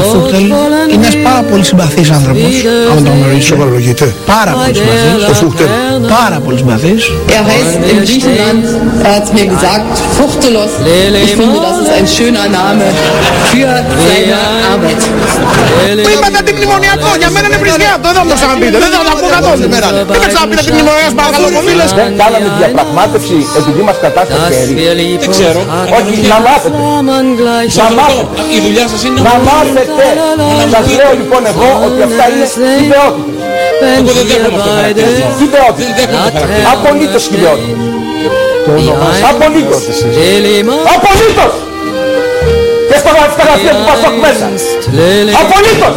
Ο Φούχτελ είναι ένας πάρα πολύ συμπαθής άνθρωπος, άμα τον γνωρίσω. Σοβαρολογείται. Πάρα πολύ συμπαθής. Ο Φούχτελ. Πάρα πολύ συμπαθής. Er heißt in Griechenland, er hat mir gesagt, Fuchtelos. Ich finde, das ist ein schöner Name für seine Arbeit. Που είπατε την μνημονιακό, για μένα είναι βρισιά αυτό, δεν θα μου το ξαναπείτε, δεν θα το ακούω καθόλου. Δεν με ξαναπείτε την μνημονιακός, παρακαλώ πολύ. λες. Δεν κάναμε διαπραγμάτευση επειδή μας κατάστασε χέρι. Δεν ξέρω. Όχι, να μάθετε. Να μάθετε. Η δουλειά σας είναι Να μάθετε. Σας λέω λοιπόν εγώ ότι αυτά είναι ιδεότητες. Εγώ δεν δέχομαι αυτό το χαρακτήρισμα. Δεν Ιδεότητες. δέχομαι το χαρακτήρισμα. Απολύτως ιδεότητες. Απολύτως. Απολύτως. Και στο γραφείο του Πασόκ μέσα. Απολύτως.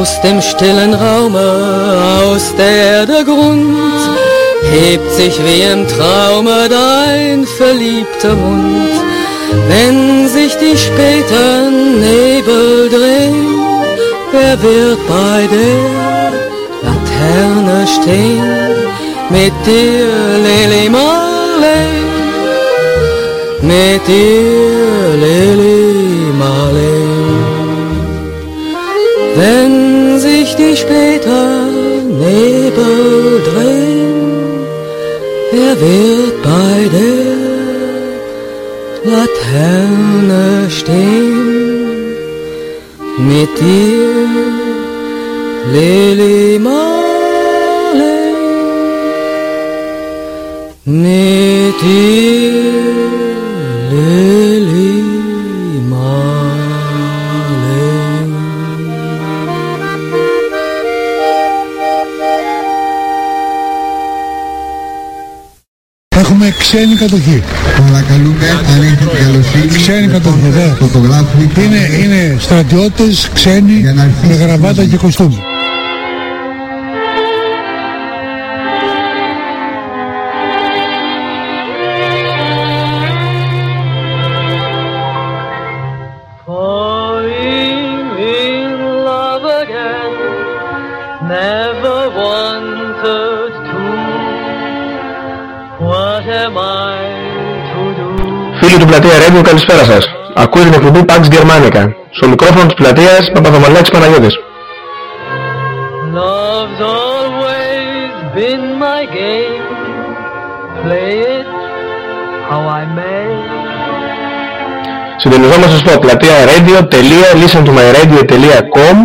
Aus dem stillen Raume, aus der Erde Grund, hebt sich wie im Traume dein verliebter Mund. Wenn sich die späten Nebel drehen, wer wird bei der Laterne stehen? Mit dir, Lili Marley, mit dir, Lili Marley. Wenn sich die späten Nebel drehen, wer wird bei der Laterne stehen? Mit dir, Lili Marley, Έχουμε ξένη κατοχή. Παρακαλούμε, αν έχετε την καλοσύνη, Ξένη κατοχή, βέβαια. φωτογράφοι Είναι, είναι στρατιώτες, ξένοι, Για να αρχίσει με η γραβάτα μουσική. και κοστούμι. Πλατεία Radio, καλησπέρα σας. Ακούει την εκπομπή Pax Germanica. Στο μικρόφωνο της πλατείας, Παπαδομαλάκης Παναγιώτης. Love's always been my game. Play it how I may. Συντονιζόμαστε στο πλατεία radio.listentomyradio.com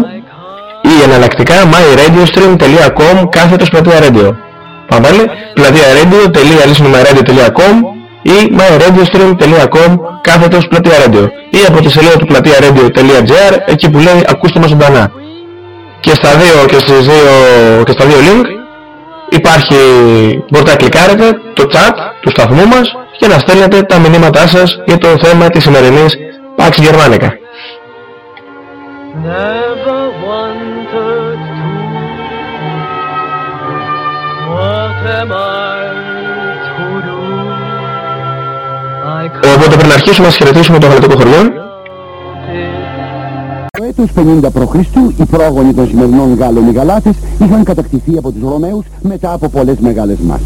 ή εναλλακτικά myradiostream.com κάθετος πλατεία radio. Πάμε πάλι, πλατεία radio.listentomyradio.com ή myradiostream.com κάθετος πλατεία radio ή από τη σελίδα του πλατεία radio.gr εκεί που λέει ακούστε μας ζωντανά. Και στα δύο, και στις δύο, και στα δύο link υπάρχει, μπορείτε να κλικάρετε το chat του σταθμού μας και να στέλνετε τα μηνύματά σας για το θέμα της σημερινής Pax Germanica. Οπότε πριν αρχίσουμε να χαιρετήσουμε το γαλατικό χωριό. Το έτος 50 π.Χ. οι πρόγονοι των σημερινών Γάλλων οι Γαλάτες είχαν κατακτηθεί από τους Ρωμαίους μετά από πολλές μεγάλες μάχες.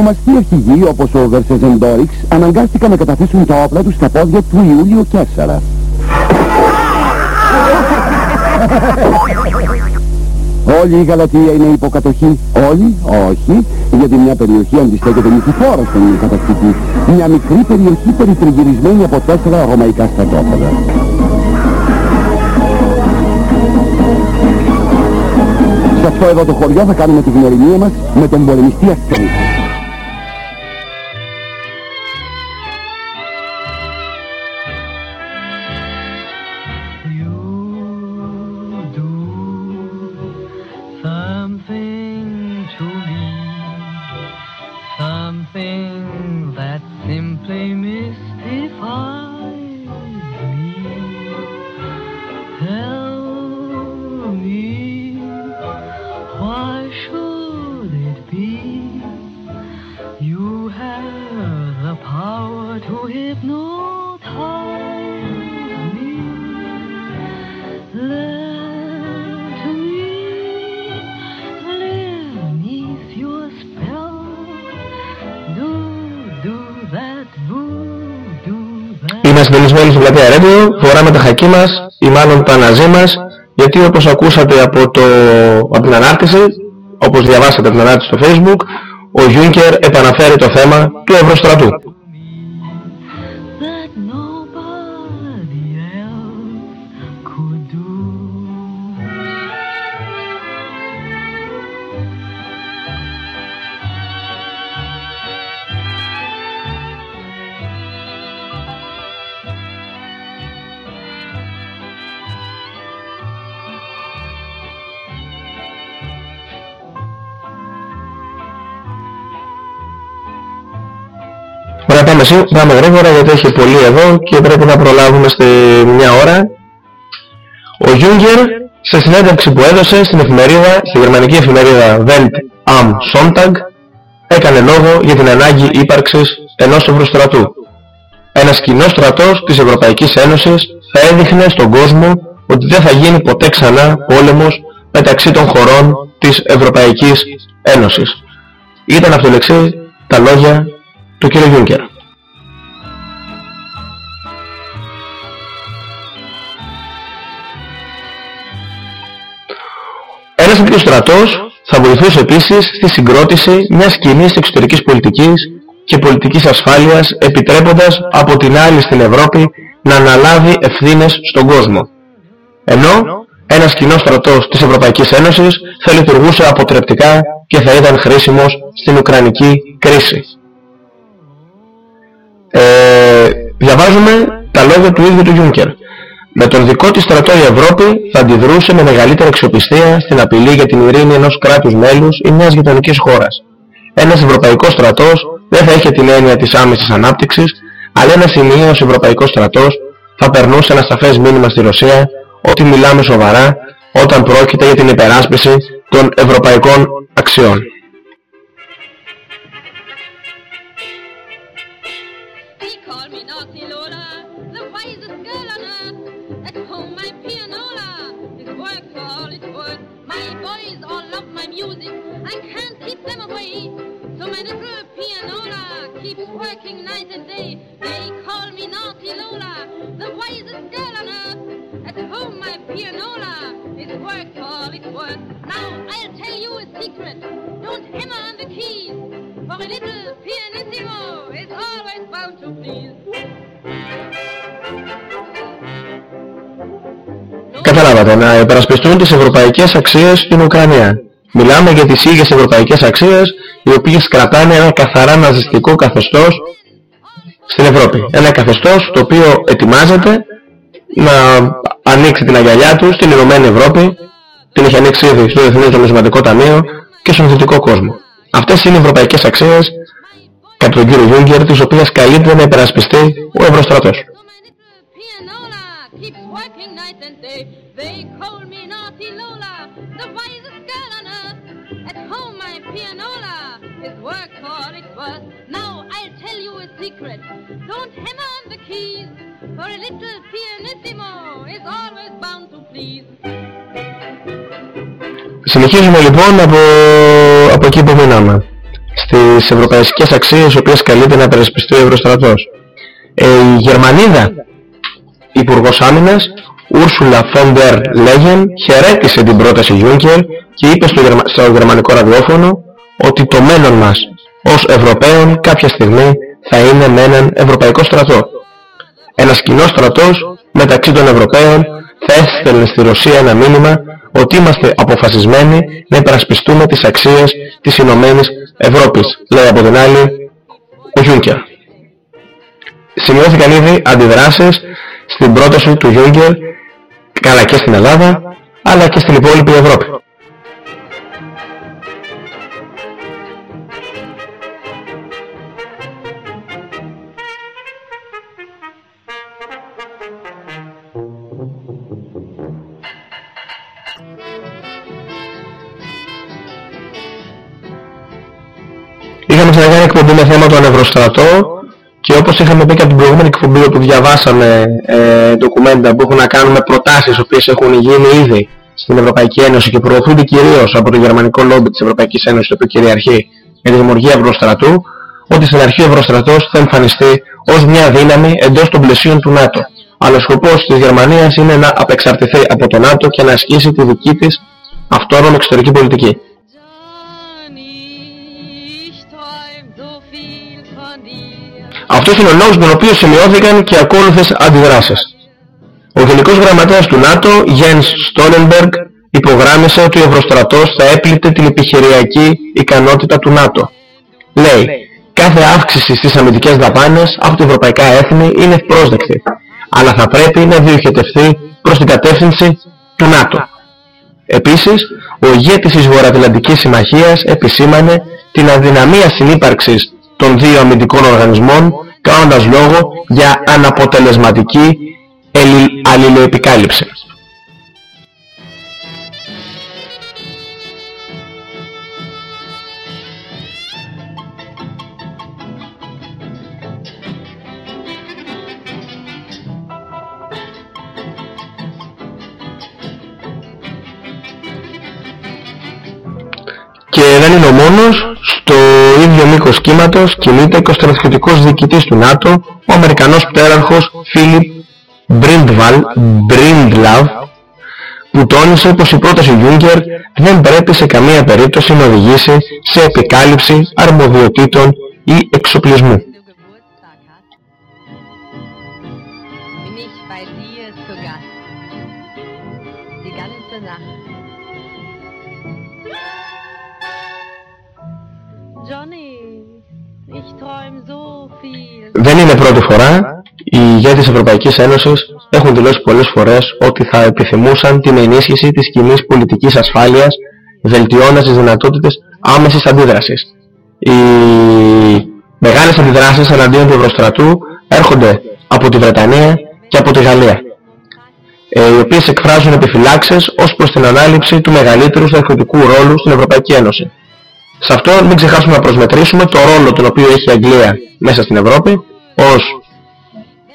Ονομαστοί αρχηγοί όπως ο Βερσεζεντόριξ αναγκάστηκαν να καταθέσουν τα όπλα τους στα πόδια του Ιούλιο 4. Όλη η Γαλατεία είναι υποκατοχή. Όλοι, όχι, γιατί μια περιοχή αντιστέκεται νησιφόρα στον κατακτητή. Μια μικρή περιοχή περιτριγυρισμένη από τέσσερα ρωμαϊκά στρατόπεδα. Σε αυτό εδώ το χωριό θα κάνουμε τη γνωριμία μας με τον πολεμιστή Αστρή. Συντονισμένοι στο πλατεία Radio, φοράμε τα χακί μας ή μάλλον τα ναζί μας γιατί όπως ακούσατε από, το, από την ανάρτηση, όπως διαβάσατε την ανάρτηση στο Facebook, ο Juncker επαναφέρει το θέμα του Ευρωστρατού. Πάμε, σύ- πάμε γρήγορα γιατί έχει πολύ εδώ και πρέπει να προλάβουμε στη μια ώρα. Ο Juncker σε συνέντευξη που έδωσε στην εφημερίδα, στη γερμανική εφημερίδα Welt am Sonntag έκανε λόγο για την ανάγκη ύπαρξης ενός ευρωστρατού. Ένας κοινός στρατός της Ευρωπαϊκής Ένωσης θα έδειχνε στον κόσμο ότι δεν θα γίνει ποτέ ξανά πόλεμος μεταξύ των χωρών της Ευρωπαϊκής Ένωσης. Ήταν αυτολεξή τα λόγια του κ. Juncker. Ένας τέτοιος στρατός θα βοηθούσε επίσης στη συγκρότηση μιας κοινής εξωτερικής πολιτικής και πολιτικής ασφάλειας επιτρέποντας από την άλλη στην Ευρώπη να αναλάβει ευθύνες στον κόσμο. Ενώ ένας κοινός στρατός της Ευρωπαϊκής Ένωσης θα λειτουργούσε αποτρεπτικά και θα ήταν χρήσιμος στην Ουκρανική κρίση. Ε, διαβάζουμε τα λόγια του ίδιου του Juncker. Με τον δικό της στρατό η Ευρώπη θα αντιδρούσε με μεγαλύτερη αξιοπιστία στην απειλή για την ειρήνη ενός κράτους μέλους ή μιας γειτονικής χώρας. Ένας ευρωπαϊκός στρατός δεν θα είχε την έννοια της άμεσης ανάπτυξης, αλλά ένας ενιαίος ευρωπαϊκός στρατός θα περνούσε ένα σαφές μήνυμα στη Ρωσία ότι μιλάμε σοβαρά όταν πρόκειται για την υπεράσπιση των ευρωπαϊκών αξιών. working night and day. They call me naughty Lola, the wisest girl on earth. At home my pianola is worked all it's worth. Now I'll tell you a secret. Don't hammer on the keys, for a little pianissimo is always bound to please. Καταλάβατε, να υπερασπιστούν τις ευρωπαϊκές αξίες στην Ουκρανία. Μιλάμε για τις ίδιες ευρωπαϊκές αξίες οι οποίες κρατάνε ένα καθαρά ναζιστικό καθεστώς στην Ευρώπη. Ένα καθεστώς το οποίο ετοιμάζεται να ανοίξει την αγκαλιά του στην Ηνωμένη Ευρώπη, την έχει ανοίξει ήδη στο Διεθνές Νομισματικό Ταμείο και στον δυτικό κόσμο. Αυτές είναι οι ευρωπαϊκές αξίες κατά τον κύριο Γιούγκερ, τις οποίες καλείται να υπερασπιστεί ο Ευρωστρατός. Secret. Don't hammer on the keys, for a little pianissimo is always bound to please. Συνεχίζουμε λοιπόν από, από εκεί που μείναμε. Στις ευρωπαϊκές αξίες, οι οποίες καλείται να περισπιστεί ο Ευρωστρατός. Ε, η Γερμανίδα Υπουργός Άμυνας, Ούρσουλα Φόντερ Λέγεν, χαιρέτησε την πρόταση Juncker και είπε στο, γερμα... στο γερμανικό ραδιόφωνο ότι το μέλλον μας ως Ευρωπαίων κάποια στιγμή θα είναι με έναν Ευρωπαϊκό στρατό. Ένας κοινός στρατός μεταξύ των Ευρωπαίων θα έστελνε στη Ρωσία ένα μήνυμα ότι είμαστε αποφασισμένοι να υπερασπιστούμε τις αξίες της Ηνωμένης Ευρώπης, λέει από την άλλη ο Γιούνκερ. Σημειώθηκαν ήδη αντιδράσεις στην πρόταση του Γιούγκερ καλά και στην Ελλάδα αλλά και στην υπόλοιπη Ευρώπη. Ξανακάνει εκπομπή με θέμα τον Ευρωστρατό και όπως είχαμε πει και από την προηγούμενη εκπομπή όπου διαβάσαμε ε, ντοκουμέντα που έχουν να κάνουν με προτάσεις οι οποίες έχουν γίνει ήδη στην Ευρωπαϊκή Ένωση και προωθούνται κυρίως από το γερμανικό λόμπι της Ευρωπαϊκής Ένωσης το οποίο κυριαρχεί για τη δημιουργία Ευρωστρατού ότι στην αρχή ο Ευρωστρατός θα εμφανιστεί ως μια δύναμη εντός των πλαισίων του ΝΑΤΟ. Αλλά ο σκοπός της Γερμανίας είναι να απεξαρτηθεί από το ΝΑΤΟ και να ασκήσει τη δική της αυτόνομη εξωτερική πολιτική. Αυτός είναι ο λόγος με τον οποίο σημειώθηκαν και ακόλουθες αντιδράσεις. Ο Γενικός Γραμματέας του ΝΑΤΟ, Jens Stoltenberg, υπογράμμισε ότι ο Ευρωστρατός θα έπλητε την επιχειριακή ικανότητα του ΝΑΤΟ. Λέει, κάθε αύξηση στις αμυντικές δαπάνες από τα ευρωπαϊκά έθνη είναι ευπρόσδεκτη, αλλά θα πρέπει να διοχετευτεί προς την κατεύθυνση του ΝΑΤΟ. Επίσης, ο ηγέτης της Βορειοατλαντικής Συμμαχίας επισήμανε την αδυναμία συνύπαρξης των δύο αμυντικών οργανισμών κάνοντας λόγο για αναποτελεσματική αλληλοεπικάλυψη. Ίδιο μήκος κύματος κινείται και ο στρατιωτικός διοικητής του ΝΑΤΟ, ο Αμερικανός πτέραρχος Φίλιπ Μπριντλαβ, που τόνισε πως η πρόταση Juncker δεν πρέπει σε καμία περίπτωση να οδηγήσει σε επικάλυψη αρμοδιοτήτων ή εξοπλισμού. Δεν είναι πρώτη φορά. Οι ηγέτες της Ευρωπαϊκής Ένωσης έχουν δηλώσει πολλές φορές ότι θα επιθυμούσαν την ενίσχυση της κοινής πολιτικής ασφάλειας βελτιώνοντας τις δυνατότητες άμεσης αντίδρασης. Οι μεγάλες αντιδράσεις εναντίον του Ευρωστρατού έρχονται από τη Βρετανία και από τη Γαλλία. ε, οι οποίες εκφράζουν επιφυλάξεις ως προς την ανάληψη του μεγαλύτερου στρατιωτικού ρόλου στην Ευρωπαϊκή Ένωση. Σε αυτό μην ξεχάσουμε να προσμετρήσουμε το ρόλο τον οποίο έχει η Αγγλία μέσα στην Ευρώπη ως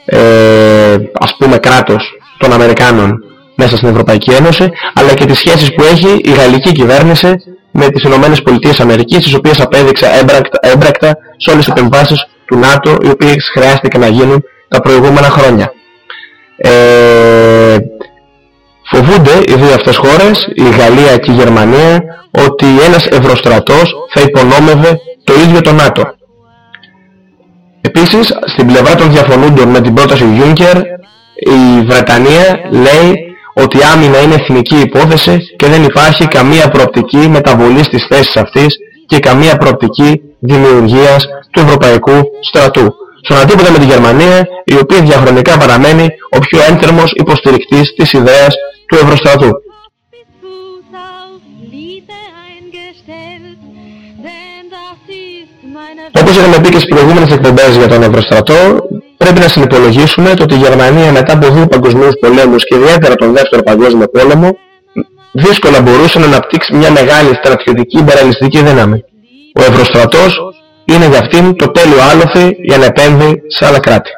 ε, ας πούμε κράτος των Αμερικάνων μέσα στην Ευρωπαϊκή Ένωση αλλά και τις σχέσεις που έχει η γαλλική κυβέρνηση με τις Ηνωμένες Πολιτείες Αμερικής τις οποίες απέδειξε έμπρακτα, έμπρακτα σε όλες τις επεμβάσεις του ΝΑΤΟ οι οποίες χρειάστηκε να γίνουν τα προηγούμενα χρόνια. Ε, φοβούνται οι δύο αυτές χώρες, η Γαλλία και η Γερμανία, ότι ένας ευρωστρατός θα υπονόμευε το ίδιο το ΝΑΤΟ. Επίσης, στην πλευρά των διαφωνούντων με την πρόταση Juncker, η Βρετανία λέει ότι η άμυνα είναι εθνική υπόθεση και δεν υπάρχει καμία προοπτική μεταβολής της θέσης αυτής και καμία προοπτική δημιουργίας του Ευρωπαϊκού στρατού. Στον αντίποτα με τη Γερμανία, η οποία διαχρονικά παραμένει ο πιο ένθερμος υποστηρικτής της ιδέας του Ευρωστρατού. Όπως είχαμε πει και στις προηγούμενες εκπομπές για τον Ευρωστρατό, πρέπει να συνυπολογίσουμε το ότι η Γερμανία μετά από δύο παγκοσμίους πολέμους και ιδιαίτερα τον δεύτερο παγκόσμιο πόλεμο δύσκολα μπορούσε να αναπτύξει μια μεγάλη στρατιωτική υπεραλιστική δύναμη. Ο Ευρωστρατός είναι για αυτήν το τέλειο άλοθη για να επέμβει σε άλλα κράτη.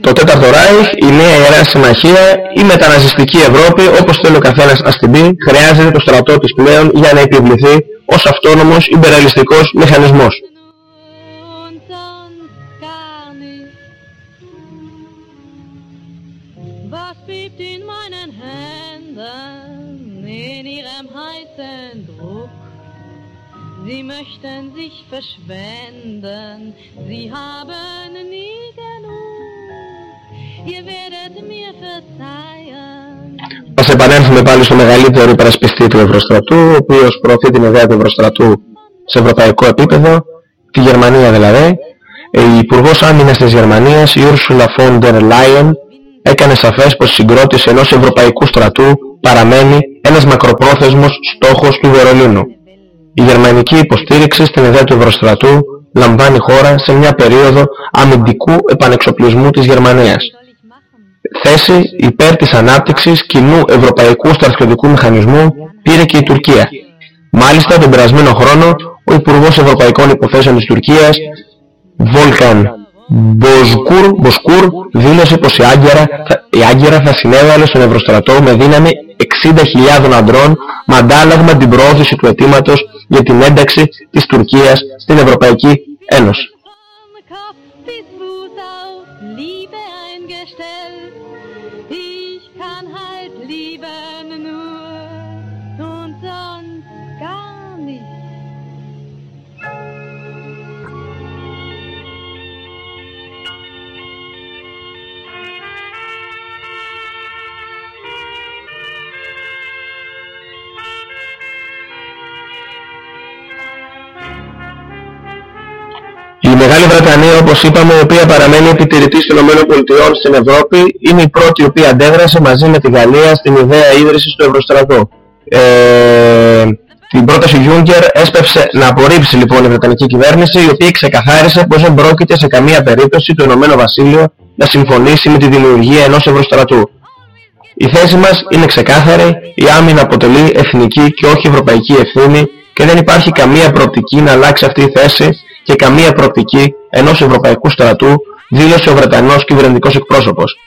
Το τέταρτο Ράιχ, η νέα ιερά συμμαχία, η μεταναζιστική Ευρώπη, όπως θέλει ο καθένας ας την πει, χρειάζεται το στρατό της πλέον για να επιβληθεί ως αυτόνομος υπεραλιστικός μηχανισμός. Sie möchten sich verschwenden, sie haben nie genug. Ihr werdet mir verzeihen. Ας επανέλθουμε πάλι στο μεγαλύτερο υπερασπιστή του Ευρωστρατού, ο οποίος προωθεί την ιδέα του Ευρωστρατού σε ευρωπαϊκό επίπεδο, τη Γερμανία δηλαδή. Η Υπουργός Άμυνας της Γερμανίας, η Ursula von der Leyen, έκανε σαφές πως η συγκρότηση ενός ευρωπαϊκού στρατού παραμένει ένας μακροπρόθεσμος στόχος του Βερολίνου. Η γερμανική υποστήριξη στην ιδέα του Ευρωστρατού λαμβάνει χώρα σε μια περίοδο αμυντικού επανεξοπλισμού της Γερμανίας. Θέση υπέρ της ανάπτυξης κοινού ευρωπαϊκού στρατιωτικού μηχανισμού πήρε και η Τουρκία. Μάλιστα τον περασμένο χρόνο ο Υπουργός Ευρωπαϊκών Υποθέσεων της Τουρκίας Βόλκαν Μποσκούρ, Μποσκούρ δήλωσε πως η Άγκυρα, η Άγκυρα θα συνέβαλε στον Ευρωστρατό με δύναμη 60.000 αντρών με αντάλλαγμα την προώθηση του αιτήματος για την ένταξη της Τουρκίας στην Ευρωπαϊκή Ένωση. Μεγάλη Βρετανία, όπως είπαμε, η οποία παραμένει επιτηρητής των ΗΠΑ στην Ευρώπη, είναι η πρώτη η οποία αντέδρασε μαζί με τη Γαλλία στην ιδέα ίδρυσης του Ευρωστρατού. Ε, την πρόταση Juncker έσπευσε να απορρίψει λοιπόν η Βρετανική κυβέρνηση, η οποία ξεκαθάρισε πως δεν πρόκειται σε καμία περίπτωση το Ηνωμένο Βασίλειο να συμφωνήσει με τη δημιουργία ενός Ευρωστρατού. Η θέση μας είναι ξεκάθαρη, η άμυνα αποτελεί εθνική και όχι ευρωπαϊκή ευθύνη και δεν υπάρχει καμία προοπτική να αλλάξει αυτή η θέση και καμία προοπτική ενός ευρωπαϊκού στρατού, δήλωσε ο Βρετανός κυβερνητικός εκπρόσωπος.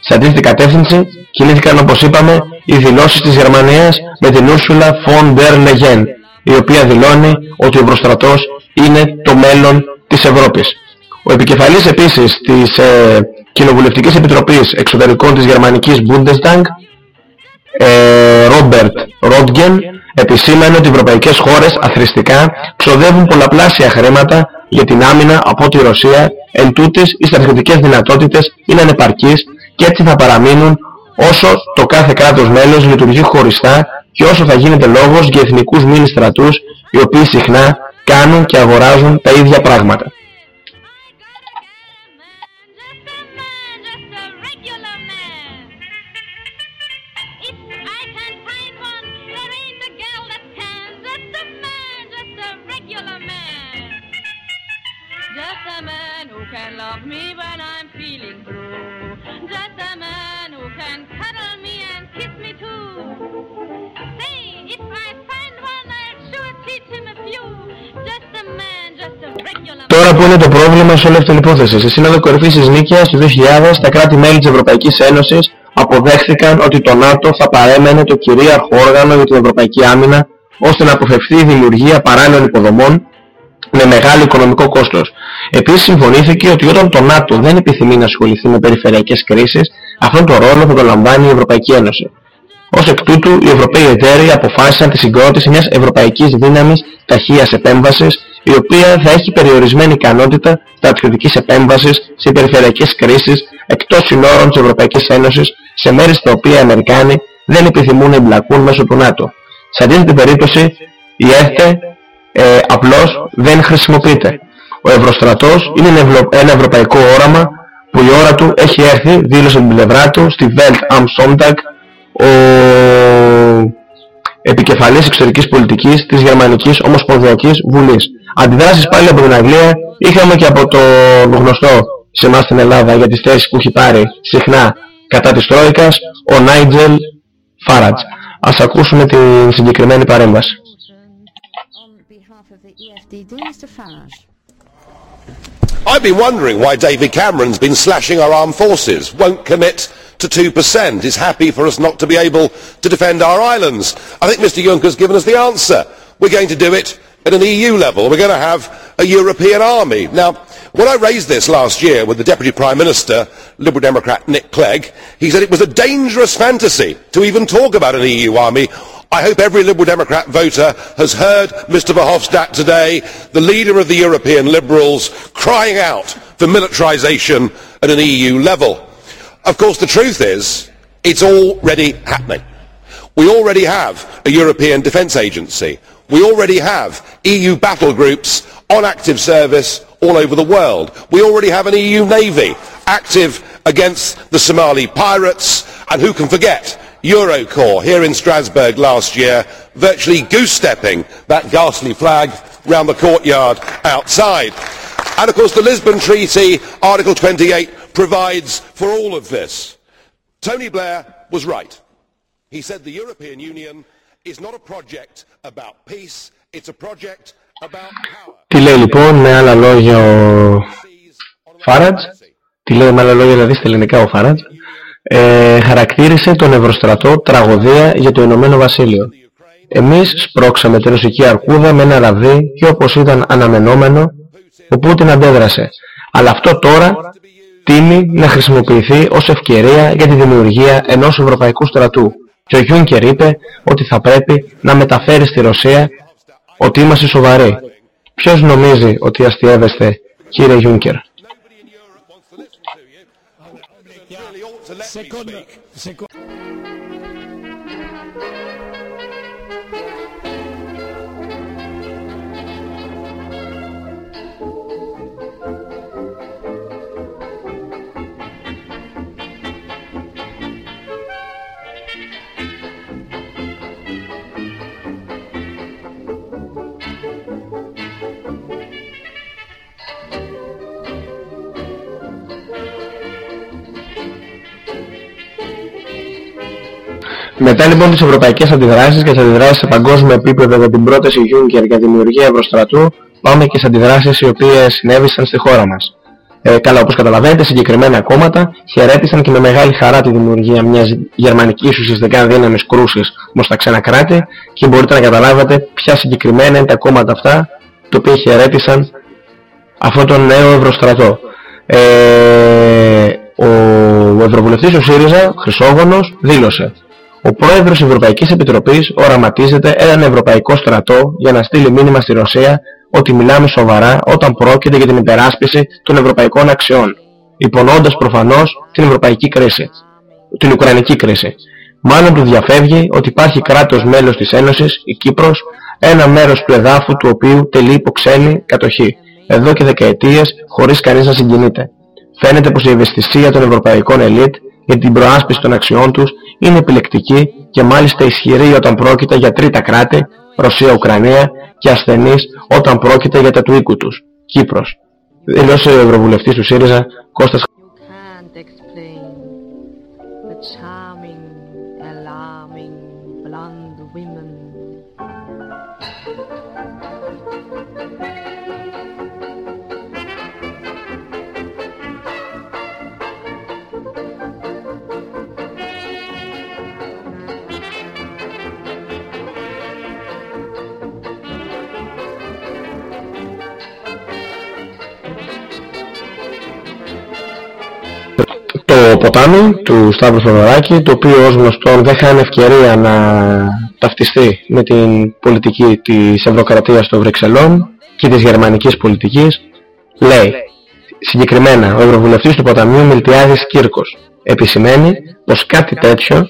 Σε αντίθετη κατεύθυνση κινήθηκαν όπως είπαμε οι δηλώσεις της Γερμανίας με την Ursula von der Leyen, η οποία δηλώνει ότι ο Ευρωστρατός είναι το μέλλον της Ευρώπης. Ο επικεφαλής επίσης της ε, Κοινοβουλευτικής Επιτροπής Εξωτερικών της Γερμανικής Bundestag, ε, Robert Rodgen, επισήμανε ότι οι ευρωπαϊκές χώρες αθρηστικά ξοδεύουν πολλαπλάσια χρήματα για την άμυνα από τη Ρωσία, εν τούτης οι στρατιωτικές δυνατότητες είναι ανεπαρκείς και έτσι θα παραμείνουν όσο το κάθε κράτος μέλος λειτουργεί χωριστά και όσο θα γίνεται λόγος για εθνικούς μήνυ στρατούς οι οποίοι συχνά κάνουν και αγοράζουν τα ίδια πράγματα. Είναι το πρόβλημα σε όλη αυτή την υπόθεση. Στη Σύνοδο Κορυφής της Νίκαιας του 2000, τα κράτη-μέλη της Ευρωπαϊκής Ένωσης αποδέχθηκαν ότι το ΝΑΤΟ θα παρέμενε το κυρίαρχο όργανο για την Ευρωπαϊκή Άμυνα ώστε να αποφευθεί η δημιουργία παράλληλων υποδομών με μεγάλο οικονομικό κόστος. Επίσης συμφωνήθηκε ότι όταν το ΝΑΤΟ δεν επιθυμεί να ασχοληθεί με περιφερειακές κρίσεις, αυτόν τον ρόλο θα το λαμβάνει η Ευρωπαϊκή Ένωση. Ως εκ τούτου, οι Ευρωπαίοι εταίροι αποφάσισαν τη συγκρότηση μιας ευρωπαϊκής δύναμης ταχείας επέμβασης, η οποία θα έχει περιορισμένη ικανότητα στρατιωτικής επέμβασης σε περιφερειακές κρίσεις εκτός συνόρων της Ευρωπαϊκής Ένωσης, σε μέρη στα οποία οι Αμερικάνοι δεν επιθυμούν να εμπλακούν μέσω του ΝΑΤΟ. Σε αντίθετη περίπτωση, η ΕΦΤΕ ε, απλώς δεν χρησιμοποιείται. Ο Ευρωστρατός είναι ένα, ευρω... ένα ευρωπαϊκό όραμα που η ώρα του έχει έρθει, δήλωσε την πλευρά του στη Welt am Sonntag ο επικεφαλής εξωτερικής πολιτικής της Γερμανικής Ομοσπονδιακής Βουλής. Αντιδράσεις πάλι από την Αγγλία είχαμε και από τον γνωστό σε εμάς στην Ελλάδα για τις θέσεις που έχει πάρει συχνά κατά της Τρόικας, ο Νάιτζελ Φάρατς. Ας ακούσουμε την συγκεκριμένη παρέμβαση. I've been wondering why David Cameron's been slashing our armed forces, won't commit to 2%, is happy for us not to be able to defend our islands. I think Mr juncker has given us the answer. We're going to do it at an EU level. We're going to have a European army. Now, when I raised this last year with the Deputy Prime Minister, Liberal Democrat Nick Clegg, he said it was a dangerous fantasy to even talk about an EU army I hope every Liberal Democrat voter has heard Mr Verhofstadt today, the leader of the European Liberals, crying out for militarisation at an EU level. Of course, the truth is, it's already happening. We already have a European Defence Agency. We already have EU battle groups on active service all over the world. We already have an EU Navy active against the Somali pirates, and who can forget Eurocorps here in Strasbourg last year, virtually goose-stepping that ghastly flag round the courtyard outside. And of course the Lisbon Treaty, Article 28, provides for all of this. Tony Blair was right. He said the European Union is not a project about peace, it's a project about power. Τι λέει λοιπόν με άλλα λόγια ο Φάρατζ, τι λέει με άλλα λόγια δηλαδή στα ελληνικά ο Φάρατζ, ε, χαρακτήρισε τον Ευρωστρατό τραγωδία για το Ηνωμένο Βασίλειο. Εμείς σπρώξαμε τη ρωσική αρκούδα με ένα ραβδί και όπως ήταν αναμενόμενο, ο Πούτιν αντέδρασε. Αλλά αυτό τώρα τίμει να χρησιμοποιηθεί ως ευκαιρία για τη δημιουργία ενός ευρωπαϊκού στρατού. Και ο Γιούνκερ είπε ότι θα πρέπει να μεταφέρει στη Ρωσία ότι είμαστε σοβαροί. Ποιος νομίζει ότι αστείευεστε, κύριε Γιούνκερ; Μετά λοιπόν τις ευρωπαϊκές αντιδράσεις και τις αντιδράσεις σε παγκόσμιο επίπεδο για την πρόταση Juncker για τη δημιουργία ευρωστρατού, πάμε και στις αντιδράσεις οι οποίες συνέβησαν στη χώρα μας. Ε, καλά, όπως καταλαβαίνετε, συγκεκριμένα κόμματα χαιρέτησαν και με μεγάλη χαρά τη δημιουργία μιας γερμανικής ουσιαστικά δύναμης κρούσης όπως τα ξένα κράτη και μπορείτε να καταλάβετε ποια συγκεκριμένα είναι τα κόμματα αυτά τα οποία χαιρέτησαν αυτόν τον νέο ευρωστρατό. Ε, ο, ο Ευρωβουλευτής ο ΣΥΡΙΖΑ, Χρυσόγονος, δήλωσε ο πρόεδρος της Ευρωπαϊκής Επιτροπής οραματίζεται έναν ευρωπαϊκό στρατό για να στείλει μήνυμα στη Ρωσία ότι μιλάμε σοβαρά όταν πρόκειται για την υπεράσπιση των ευρωπαϊκών αξιών, υπονοώντας προφανώς την ευρωπαϊκή κρίση, την ουκρανική κρίση. Μάλλον του διαφεύγει ότι υπάρχει κράτος μέλος της Ένωσης, η Κύπρος, ένα μέρος του εδάφου του οποίου τελεί υποξένη κατοχή, εδώ και δεκαετίες χωρίς κανείς να συγκινείται. Φαίνεται πως η ευαισθησία των ευρωπαϊκών ελίτ για την προάσπιση των αξιών τους είναι επιλεκτική και μάλιστα ισχυρή όταν πρόκειται για τρίτα κράτη, Ρωσία-Ουκρανία και ασθενής όταν πρόκειται για τα του οίκου τους, Κύπρος. δηλώσει ο Ευρωβουλευτής του ΣΥΡΙΖΑ Κώστας ποτάμι του Σταύρου Θοδωράκη, το οποίο ως γνωστόν δεν χάνει ευκαιρία να ταυτιστεί με την πολιτική της Ευρωκρατίας των Βρυξελών και της γερμανικής πολιτικής, λέει συγκεκριμένα ο Ευρωβουλευτής του Ποταμιού Μιλτιάδης Κύρκος επισημαίνει πως κάτι τέτοιο,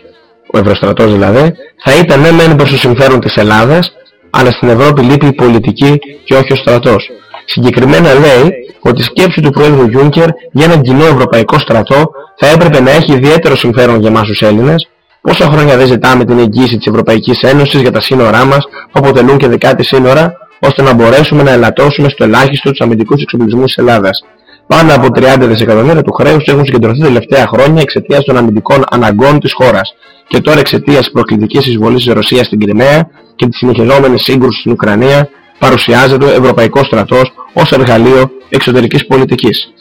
ο Ευρωστρατός δηλαδή, θα ήταν ναι μεν προς το συμφέρον της Ελλάδας, αλλά στην Ευρώπη λείπει η πολιτική και όχι ο στρατός. Συγκεκριμένα λέει ότι η σκέψη του Πρόεδρου Γιούνκερ για έναν κοινό ευρωπαϊκό στρατό θα έπρεπε να έχει ιδιαίτερο συμφέρον για εμάς τους Έλληνες. Πόσα χρόνια δεν ζητάμε την εγγύηση της Ευρωπαϊκής Ένωσης για τα σύνορά μας που αποτελούν και δεκάτη σύνορα ώστε να μπορέσουμε να ελαττώσουμε στο ελάχιστο τους αμυντικούς εξοπλισμούς της Ελλάδας. Πάνω από 30 δισεκατομμύρια του χρέους έχουν συγκεντρωθεί τα τελευταία χρόνια εξαιτίας των αμυντικών αναγκών της χώρας και τώρα εξαιτίας της προκλητικής εισβολής της Ρωσίας στην Κρυμαία και της συνεχιζόμενης σύγκρουσης στην Ουκρανία παρουσιάζεται ο Ευρωπαϊκός Στρατός ως εργαλείο εξωτερικής πολιτικής.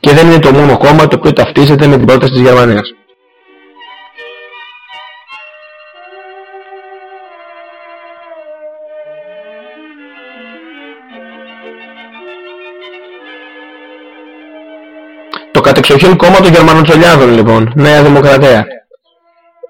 Και δεν είναι το μόνο κόμμα το οποίο ταυτίζεται με την πρόταση της Γερμανίας. Το κατεξοχήν κόμμα των Γερμανοτσολιάδων λοιπόν, Νέα Δημοκρατία.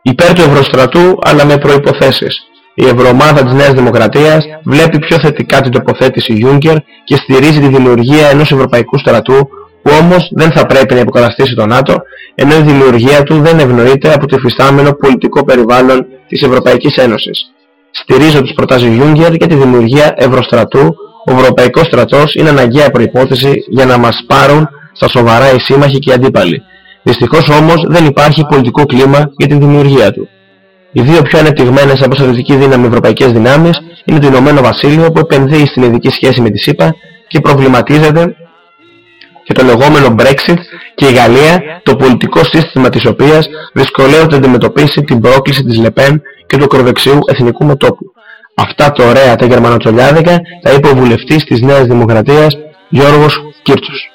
Υπέρ του Ευρωστρατού αλλά με προϋποθέσεις. Η Ευρωομάδα της Νέας Δημοκρατίας βλέπει πιο θετικά την τοποθέτηση Juncker και στηρίζει τη δημιουργία ενός Ευρωπαϊκού στρατού που όμως δεν θα πρέπει να υποκαταστήσει το ΝΑΤΟ ενώ η δημιουργία του δεν ευνοείται από το υφιστάμενο πολιτικό περιβάλλον της Ευρωπαϊκής Ένωσης. Στηρίζω τις προτάσεις Juncker για τη δημιουργία Ευρωστρατού. Ο Ευρωπαϊκός στρατός είναι αναγκαία προϋπόθεση για να μας πάρουν στα σοβαρά οι σύμμαχοι και οι αντίπαλοι. Δυστυχώς όμως δεν υπάρχει πολιτικό κλίμα για την δημιουργία του. Οι δύο πιο ανεπτυγμένες από στρατιωτική δύναμη ευρωπαϊκές δυνάμεις είναι το Ηνωμένο Βασίλειο που επενδύει στην ειδική σχέση με τη ΣΥΠΑ και προβληματίζεται και το λεγόμενο Brexit και η Γαλλία, το πολιτικό σύστημα της οποίας δυσκολεύεται να αντιμετωπίσει την πρόκληση της Λεπέν και του ακροδεξιού εθνικού μετόπου. Αυτά τα ωραία τα γερμανοτσολιάδικα τα είπε ο βουλευτής της Νέας Δημοκρατίας Γιώργος Κίρτσος.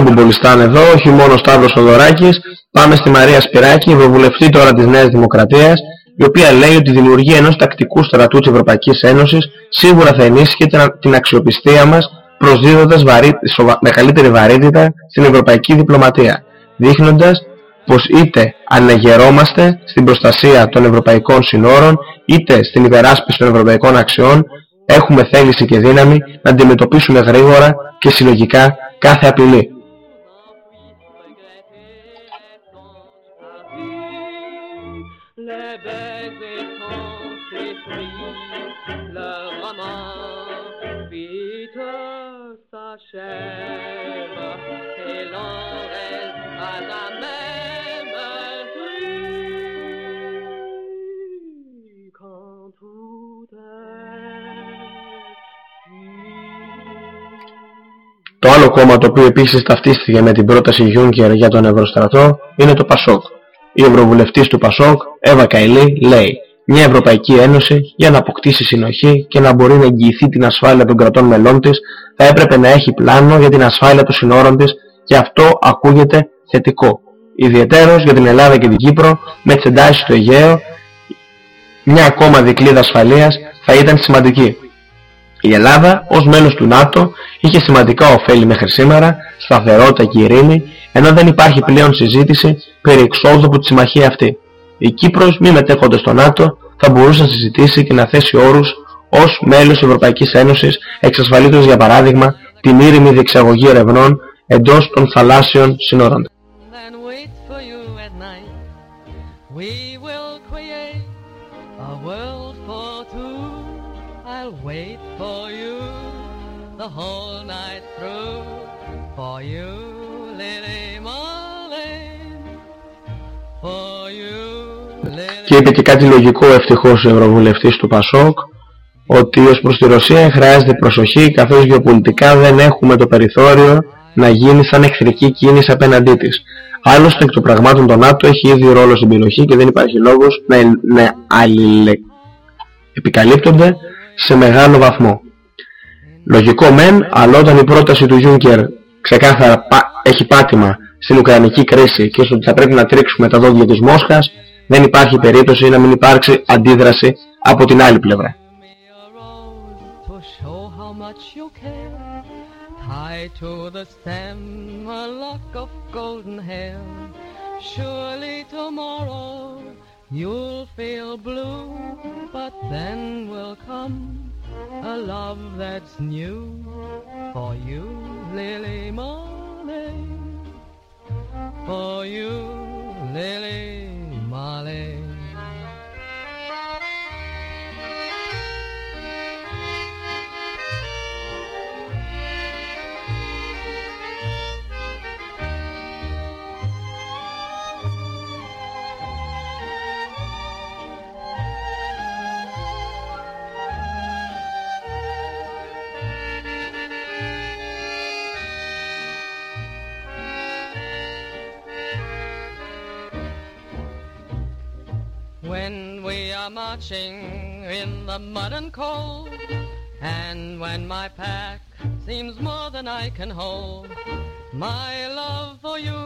Άλλο που μπολιστάνε εδώ, όχι μόνο ο Σταύρος Θοδωράκης, πάμε στη Μαρία Σπυράκη, ευρωβουλευτή τώρα της Νέας Δημοκρατίας, η οποία λέει ότι η δημιουργία ενός τακτικού στρατού της Ευρωπαϊκής Ένωσης σίγουρα θα ενίσχυε την αξιοπιστία μας προσδίδοντας βαρύ, σοβα, μεγαλύτερη βαρύτητα στην ευρωπαϊκή διπλωματία, δείχνοντας πως είτε ανεγερόμαστε στην προστασία των ευρωπαϊκών συνόρων, είτε στην υπεράσπιση των ευρωπαϊκών αξιών, έχουμε θέληση και δύναμη να αντιμετωπίσουμε γρήγορα και συλλογικά κάθε απειλή. Το άλλο κόμμα το οποίο επίσης ταυτίστηκε με την πρόταση Γιούνκερ για τον Ευρωστρατό είναι το ΠΑΣΟΚ. Η Ευρωβουλευτής του ΠΑΣΟΚ, Εύα Καηλή, λέει μια Ευρωπαϊκή Ένωση για να αποκτήσει συνοχή και να μπορεί να εγγυηθεί την ασφάλεια των κρατών μελών της θα έπρεπε να έχει πλάνο για την ασφάλεια των συνόρων της και αυτό ακούγεται θετικό. Ιδιαιτέρως για την Ελλάδα και την Κύπρο με τις εντάσεις στο Αιγαίο μια ακόμα δικλίδα ασφαλείας θα ήταν σημαντική. Η Ελλάδα ως μέλος του ΝΑΤΟ είχε σημαντικά ωφέλη μέχρι σήμερα, σταθερότητα και ειρήνη, ενώ δεν υπάρχει πλέον συζήτηση περί εξόδου από τη συμμαχία αυτή. Η Κύπρος, μη μετέχοντας στο ΝΑΤΟ, θα μπορούσε να συζητήσει και να θέσει όρους ως μέλος της Ευρωπαϊκής Ένωσης, εξασφαλίζοντας για παράδειγμα την ήρεμη διεξαγωγή ερευνών εντός των θαλάσσιων σύνορων. Και είπε και κάτι λογικό ευτυχώς ο Ευρωβουλευτής του Πασόκ ότι ως προς τη Ρωσία χρειάζεται προσοχή καθώς γεωπολιτικά δεν έχουμε το περιθώριο να γίνει σαν εχθρική κίνηση απέναντί της. Άλλωστε εκ των πραγμάτων το ΝΑΤΟ έχει ήδη ρόλο στην περιοχή και δεν υπάρχει λόγος να, να αλληλε... επικαλύπτονται σε μεγάλο βαθμό. Λογικό μεν, αλλά όταν η πρόταση του Juncker ξεκάθαρα πα- έχει πάτημα στην Ουκρανική κρίση και στο ότι θα πρέπει να τρίξουμε τα δόντια της Μόσχας, δεν υπάρχει περίπτωση να μην υπάρξει αντίδραση από την άλλη πλευρά. to show how much you care. Tie to the stem a lock of golden hair. Surely tomorrow you'll feel blue, but then will come a love that's new for you, Lily Marley. For you, Lily Molly. Are marching in the mud and cold, and when my pack seems more than I can hold, my love for you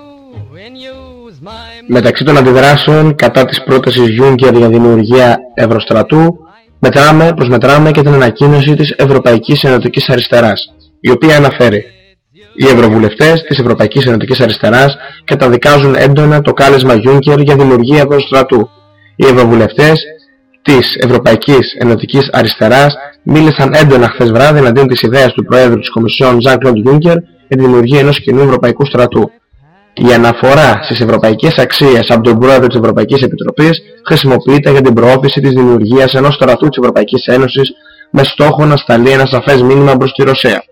renews my Μεταξύ των αντιδράσεων κατά της πρότασης Juncker για δημιουργία Ευρωστρατού, μετράμε, προσμετράμε και την ανακοίνωση της Ευρωπαϊκής Ενωτικής Αριστεράς, η οποία αναφέρει οι Ευρωβουλευτές της Ευρωπαϊκής Ενωτικής Αριστεράς καταδικάζουν έντονα το κάλεσμα Juncker για δημιουργία Ευρωστρατού. Οι Ευρωβουλευτές της Ευρωπαϊκής Ενωτικής Αριστεράς μίλησαν έντονα χθες βράδυ εναντίον της ιδέας του Προέδρου της Κομισιόν Jean-Claude Juncker για τη δημιουργία ενός κοινού Ευρωπαϊκού Στρατού. Η αναφορά στις ευρωπαϊκές αξίες από τον Πρόεδρο της Ευρωπαϊκής Επιτροπής χρησιμοποιείται για την προώθηση της δημιουργίας ενός στρατού της Ευρωπαϊκής Ένωσης με στόχο να σταλεί ένα σαφές μήνυμα προς τη Ρωσία.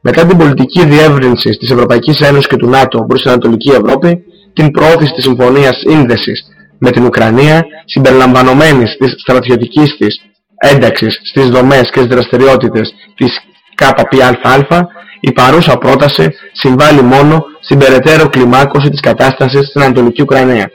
Μετά την πολιτική διεύρυνση της Ευρωπαϊκής Ένωσης και του ΝΑΤΟ προς την Ανατολική Ευρώπη, την προώθηση της Συμφωνίας Σύνδεσης με την Ουκρανία, συμπεριλαμβανομένης της στρατιωτικής της ένταξης στις δομές και στις δραστηριότητες της ΚΠΑΑ, η παρούσα πρόταση συμβάλλει μόνο στην περαιτέρω κλιμάκωση της κατάστασης στην Ανατολική Ουκρανία.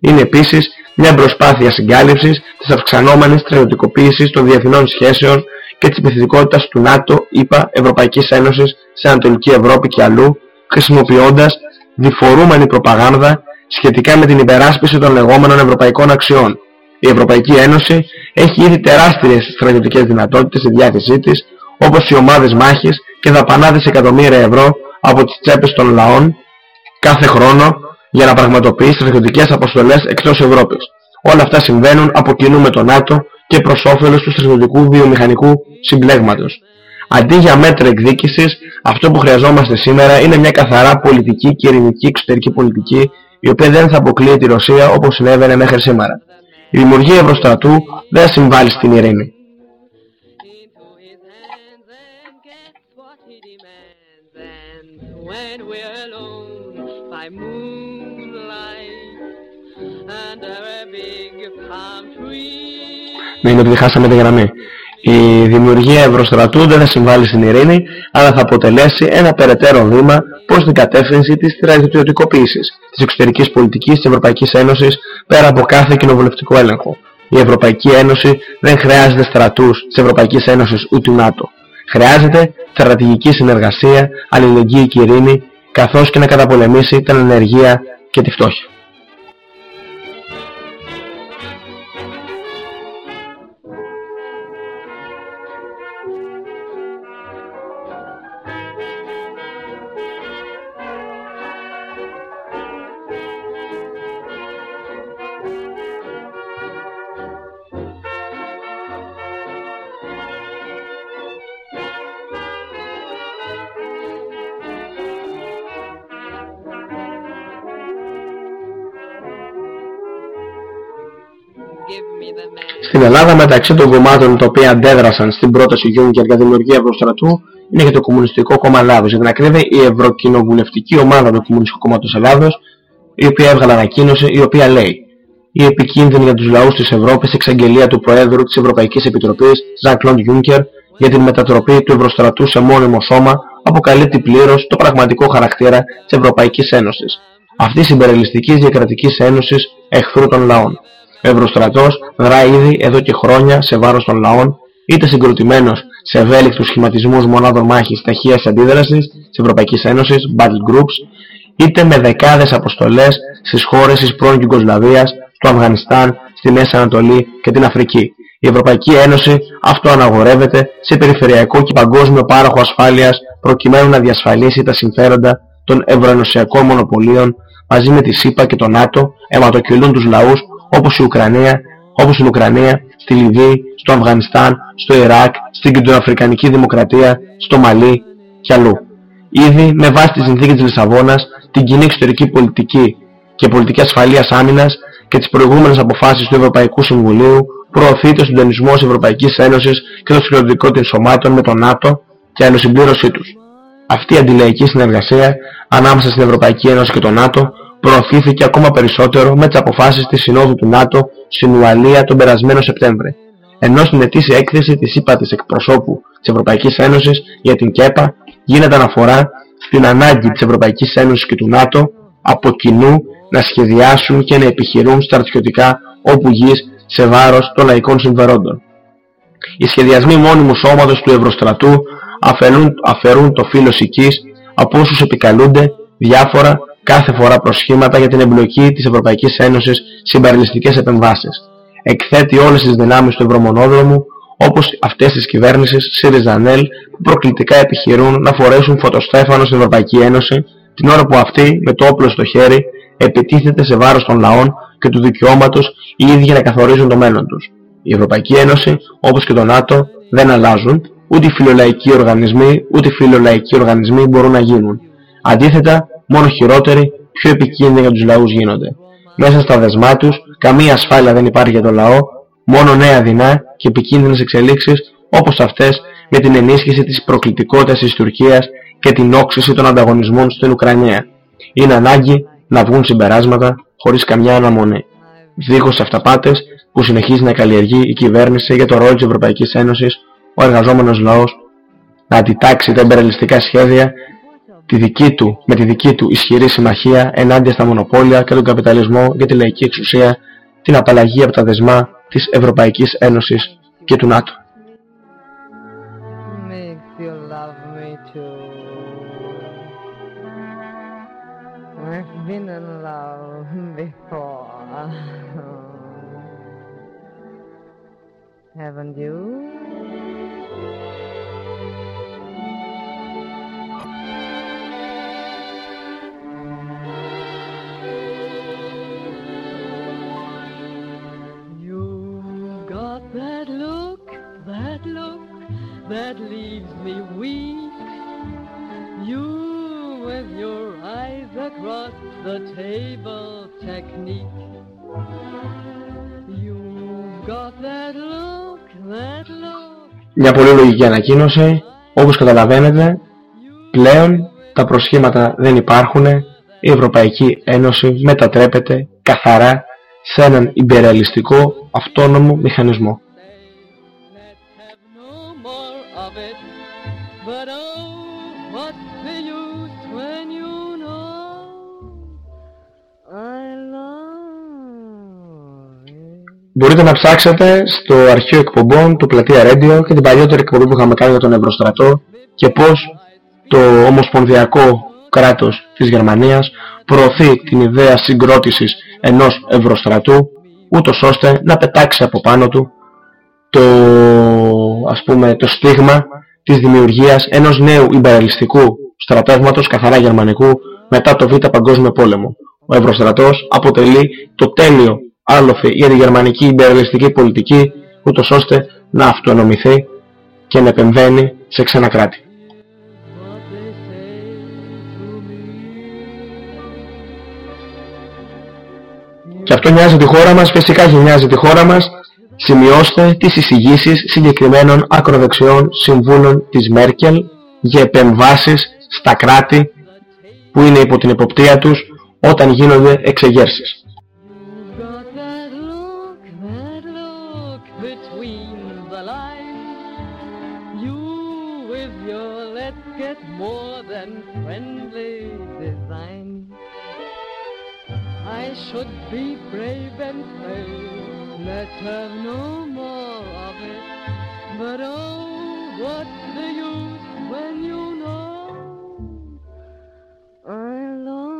Είναι επίσης μια προσπάθεια συγκάλυψης της αυξανόμενης στρατιωτικοποίησης των διεθνών σχέσεων και της επιθετικότητας του ΝΑΤΟ, ΗΠΑ, Ευρωπαϊκής Ένωσης σε Ανατολική Ευρώπη και αλλού, χρησιμοποιώντας διφορούμενη προπαγάνδα σχετικά με την υπεράσπιση των λεγόμενων ευρωπαϊκών αξιών. Η Ευρωπαϊκή Ένωση έχει ήδη τεράστιες στρατιωτικές δυνατότητες στη διάθεσή της, όπως οι ομάδες μάχης και δαπανά δισεκατομμύρια ευρώ από τις τσέπες των λαών κάθε χρόνο για να πραγματοποιήσει στρατιωτικές αποστολές εκτός Ευρώπης. Όλα αυτά συμβαίνουν από κοινού με το ΝΑΤΟ και προς όφελος του στρατιωτικού βιομηχανικού συμπλέγματος. Αντί για μέτρα εκδίκησης, αυτό που χρειαζόμαστε σήμερα είναι μια καθαρά πολιτική και ειρηνική εξωτερική πολιτική, η οποία δεν θα αποκλείει τη Ρωσία όπως συνέβαινε μέχρι σήμερα. Η δημιουργία Ευρωστρατού δεν συμβάλλει στην ειρήνη. when we're alone by moonlight under a big palm tree. Μην είναι ότι χάσαμε τη γραμμή. Η δημιουργία Ευρωστρατού δεν θα συμβάλλει στην ειρήνη, αλλά θα αποτελέσει ένα περαιτέρω βήμα προς την κατεύθυνση της στρατιωτικοποίησης της εξωτερικής πολιτικής της Ευρωπαϊκής Ένωσης πέρα από κάθε κοινοβουλευτικό έλεγχο. Η Ευρωπαϊκή Ένωση δεν χρειάζεται στρατούς της Ευρωπαϊκής Ένωσης ούτε του ΝΑΤΟ. Χρειάζεται στρατηγική συνεργασία, αλληλεγγύη και ειρήνη, καθώς και να καταπολεμήσει την ανεργία και τη φτώχεια. Στην Ελλάδα μεταξύ των κομμάτων τα οποία αντέδρασαν στην πρόταση Γιούγκερ για δημιουργία Ευρωστρατού είναι και το Κομμουνιστικό Κόμμα Ελλάδος. Για την ακρίβεια η Ευρωκοινοβουλευτική Ομάδα του Κομμουνιστικού Κόμματος Ελλάδος η οποία έβγαλε ανακοίνωση η οποία λέει η επικίνδυνη για τους λαούς της Ευρώπης εξαγγελία του Προέδρου της Ευρωπαϊκής Επιτροπής Jean-Claude Juncker για την μετατροπή του Ευρωστρατού σε μόνιμο σώμα αποκαλύπτει πλήρως το πραγματικό χαρακτήρα της Ευρωπαϊκής Ένωσης. Αυτή η συμπεριληστική διακρατικής ένωσης εχθρού των λαών. Ο Ευρωστρατός δρά ήδη εδώ και χρόνια σε βάρος των λαών, είτε συγκροτημένος σε ευέλικτους σχηματισμούς μονάδων μάχης ταχείας αντίδρασης της Ευρωπαϊκής Ένωσης, battle groups, είτε με δεκάδες αποστολές στις χώρες της πρώην Ιουγκοσλαβίας, στο Αφγανιστάν, στη Μέση Ανατολή και την Αφρική. Η Ευρωπαϊκή Ένωση αυτό αναγορεύεται σε περιφερειακό και παγκόσμιο πάροχο ασφάλειας προκειμένου να διασφαλίσει τα συμφέροντα των ευρωενωσιακών μονοπωλίων μαζί με τη ΣΥΠΑ και το ΝΑΤΟ αιματοκυλούν τους λαούς όπως η Ουκρανία, όπως η Ουκρανία, στη Λιβύη, στο Αφγανιστάν, στο Ιράκ, στην Κεντροαφρικανική Δημοκρατία, στο Μαλί και αλλού. Ήδη με βάση τη συνθήκη της Λισαβόνας, την κοινή εξωτερική πολιτική και πολιτική ασφαλείας άμυνας και τις προηγούμενες αποφάσεις του Ευρωπαϊκού Συμβουλίου προωθείται ο συντονισμός Ευρωπαϊκής Ένωσης και το συγκροτικό των σωμάτων με το ΝΑΤΟ και ανοσυμπλήρωσή τους. Αυτή η αντιλαϊκή συνεργασία ανάμεσα στην Ευρωπαϊκή Ένωση και το ΝΑΤΟ προωθήθηκε ακόμα περισσότερο με τις αποφάσεις της Συνόδου του ΝΑΤΟ στην Ουαλία τον περασμένο Σεπτέμβρη. Ενώ στην ετήσια έκθεση της ΥΠΑ της εκπροσώπου της Ευρωπαϊκής Ένωσης για την ΚΕΠΑ γίνεται αναφορά στην ανάγκη της Ευρωπαϊκής Ένωσης και του ΝΑΤΟ από κοινού να σχεδιάσουν και να επιχειρούν στρατιωτικά όπου γης σε βάρος των λαϊκών συμφερόντων. Οι σχεδιασμοί μόνιμου σώματος του Ευρωστρατού αφαιρούν, αφαιρούν το φύλλο οικής από όσους επικαλούνται διάφορα κάθε φορά προσχήματα για την εμπλοκή της Ευρωπαϊκής Ένωσης σε συμπαρελιστικές επεμβάσεις. Εκθέτει όλες τις δυνάμεις του Ευρωμονόδρομου όπως αυτές της κυβέρνησης ΣΥΡΙΖΑΝΕΛ που προκλητικά επιχειρούν να φορέσουν φωτοστέφανο στην Ευρωπαϊκή Ένωση την ώρα που αυτή με το όπλο στο χέρι επιτίθεται σε βάρος των λαών και του δικαιώματος οι ίδιοι να καθορίζουν το μέλλον τους. Η Ευρωπαϊκή Ένωση, όπως και το ΝΑΤΟ, δεν αλλάζουν, ούτε οι φιλολαϊκοί οργανισμοί, ούτε οι φιλολαϊκοί οργανισμοί μπορούν να γίνουν. Αντίθετα, μόνο χειρότεροι, πιο επικίνδυνοι για τους λαούς γίνονται. Μέσα στα δεσμά τους, καμία ασφάλεια δεν υπάρχει για το λαό, μόνο νέα δεινά και επικίνδυνες εξελίξεις όπως αυτές με την ενίσχυση της προκλητικότητας της Τουρκίας και την όξυση των ανταγωνισμών στην Ουκρανία. Είναι ανάγκη να βγουν συμπεράσματα χωρίς καμιά αναμονή. Δίχως αυταπάτες που συνεχίζει να καλλιεργεί η κυβέρνηση για το ρόλο της Ευρωπαϊκής Ένωσης, ο εργαζόμενος λαός να αντιτάξει τα εμπεραλιστικά σχέδια τη δική του, με τη δική του ισχυρή συμμαχία ενάντια στα μονοπόλια και τον καπιταλισμό για τη λαϊκή εξουσία, την απαλλαγή από τα δεσμά της Ευρωπαϊκής Ένωσης και του ΝΑΤΟ. Makes you; That leaves me weak. You with your eyes across the table technique. You've got that look, that look. Μια πολύ λογική ανακοίνωση. Όπως καταλαβαίνετε, πλέον τα προσχήματα δεν υπάρχουν. Η Ευρωπαϊκή Ένωση μετατρέπεται καθαρά σε έναν υπεραλιστικό αυτόνομο μηχανισμό. Μπορείτε να ψάξετε στο αρχείο εκπομπών του Πλατεία Radio και την παλιότερη εκπομπή που είχαμε κάνει για τον Ευρωστρατό και πώς το ομοσπονδιακό κράτος της Γερμανίας προωθεί την ιδέα συγκρότησης ενός Ευρωστρατού ούτως ώστε να πετάξει από πάνω του το, ας πούμε, το στίγμα της δημιουργίας ενός νέου υπεραλιστικού στρατεύματος καθαρά γερμανικού μετά το Β' Παγκόσμιο Πόλεμο. Ο Ευρωστρατός αποτελεί το τέλειο άλοθη για τη γερμανική υπεραλιστική πολιτική ούτως ώστε να αυτονομηθεί και να επεμβαίνει σε ξένα κράτη. Και αυτό νοιάζει τη χώρα μας, φυσικά και νοιάζει τη χώρα μας Σημειώστε τις εισηγήσεις συγκεκριμένων ακροδεξιών συμβούλων της Μέρκελ για επεμβάσεις στα κράτη που είναι υπό την εποπτεία τους όταν γίνονται εξεγέρσεις. Let's have no more of it. But oh, what's the use when you know I love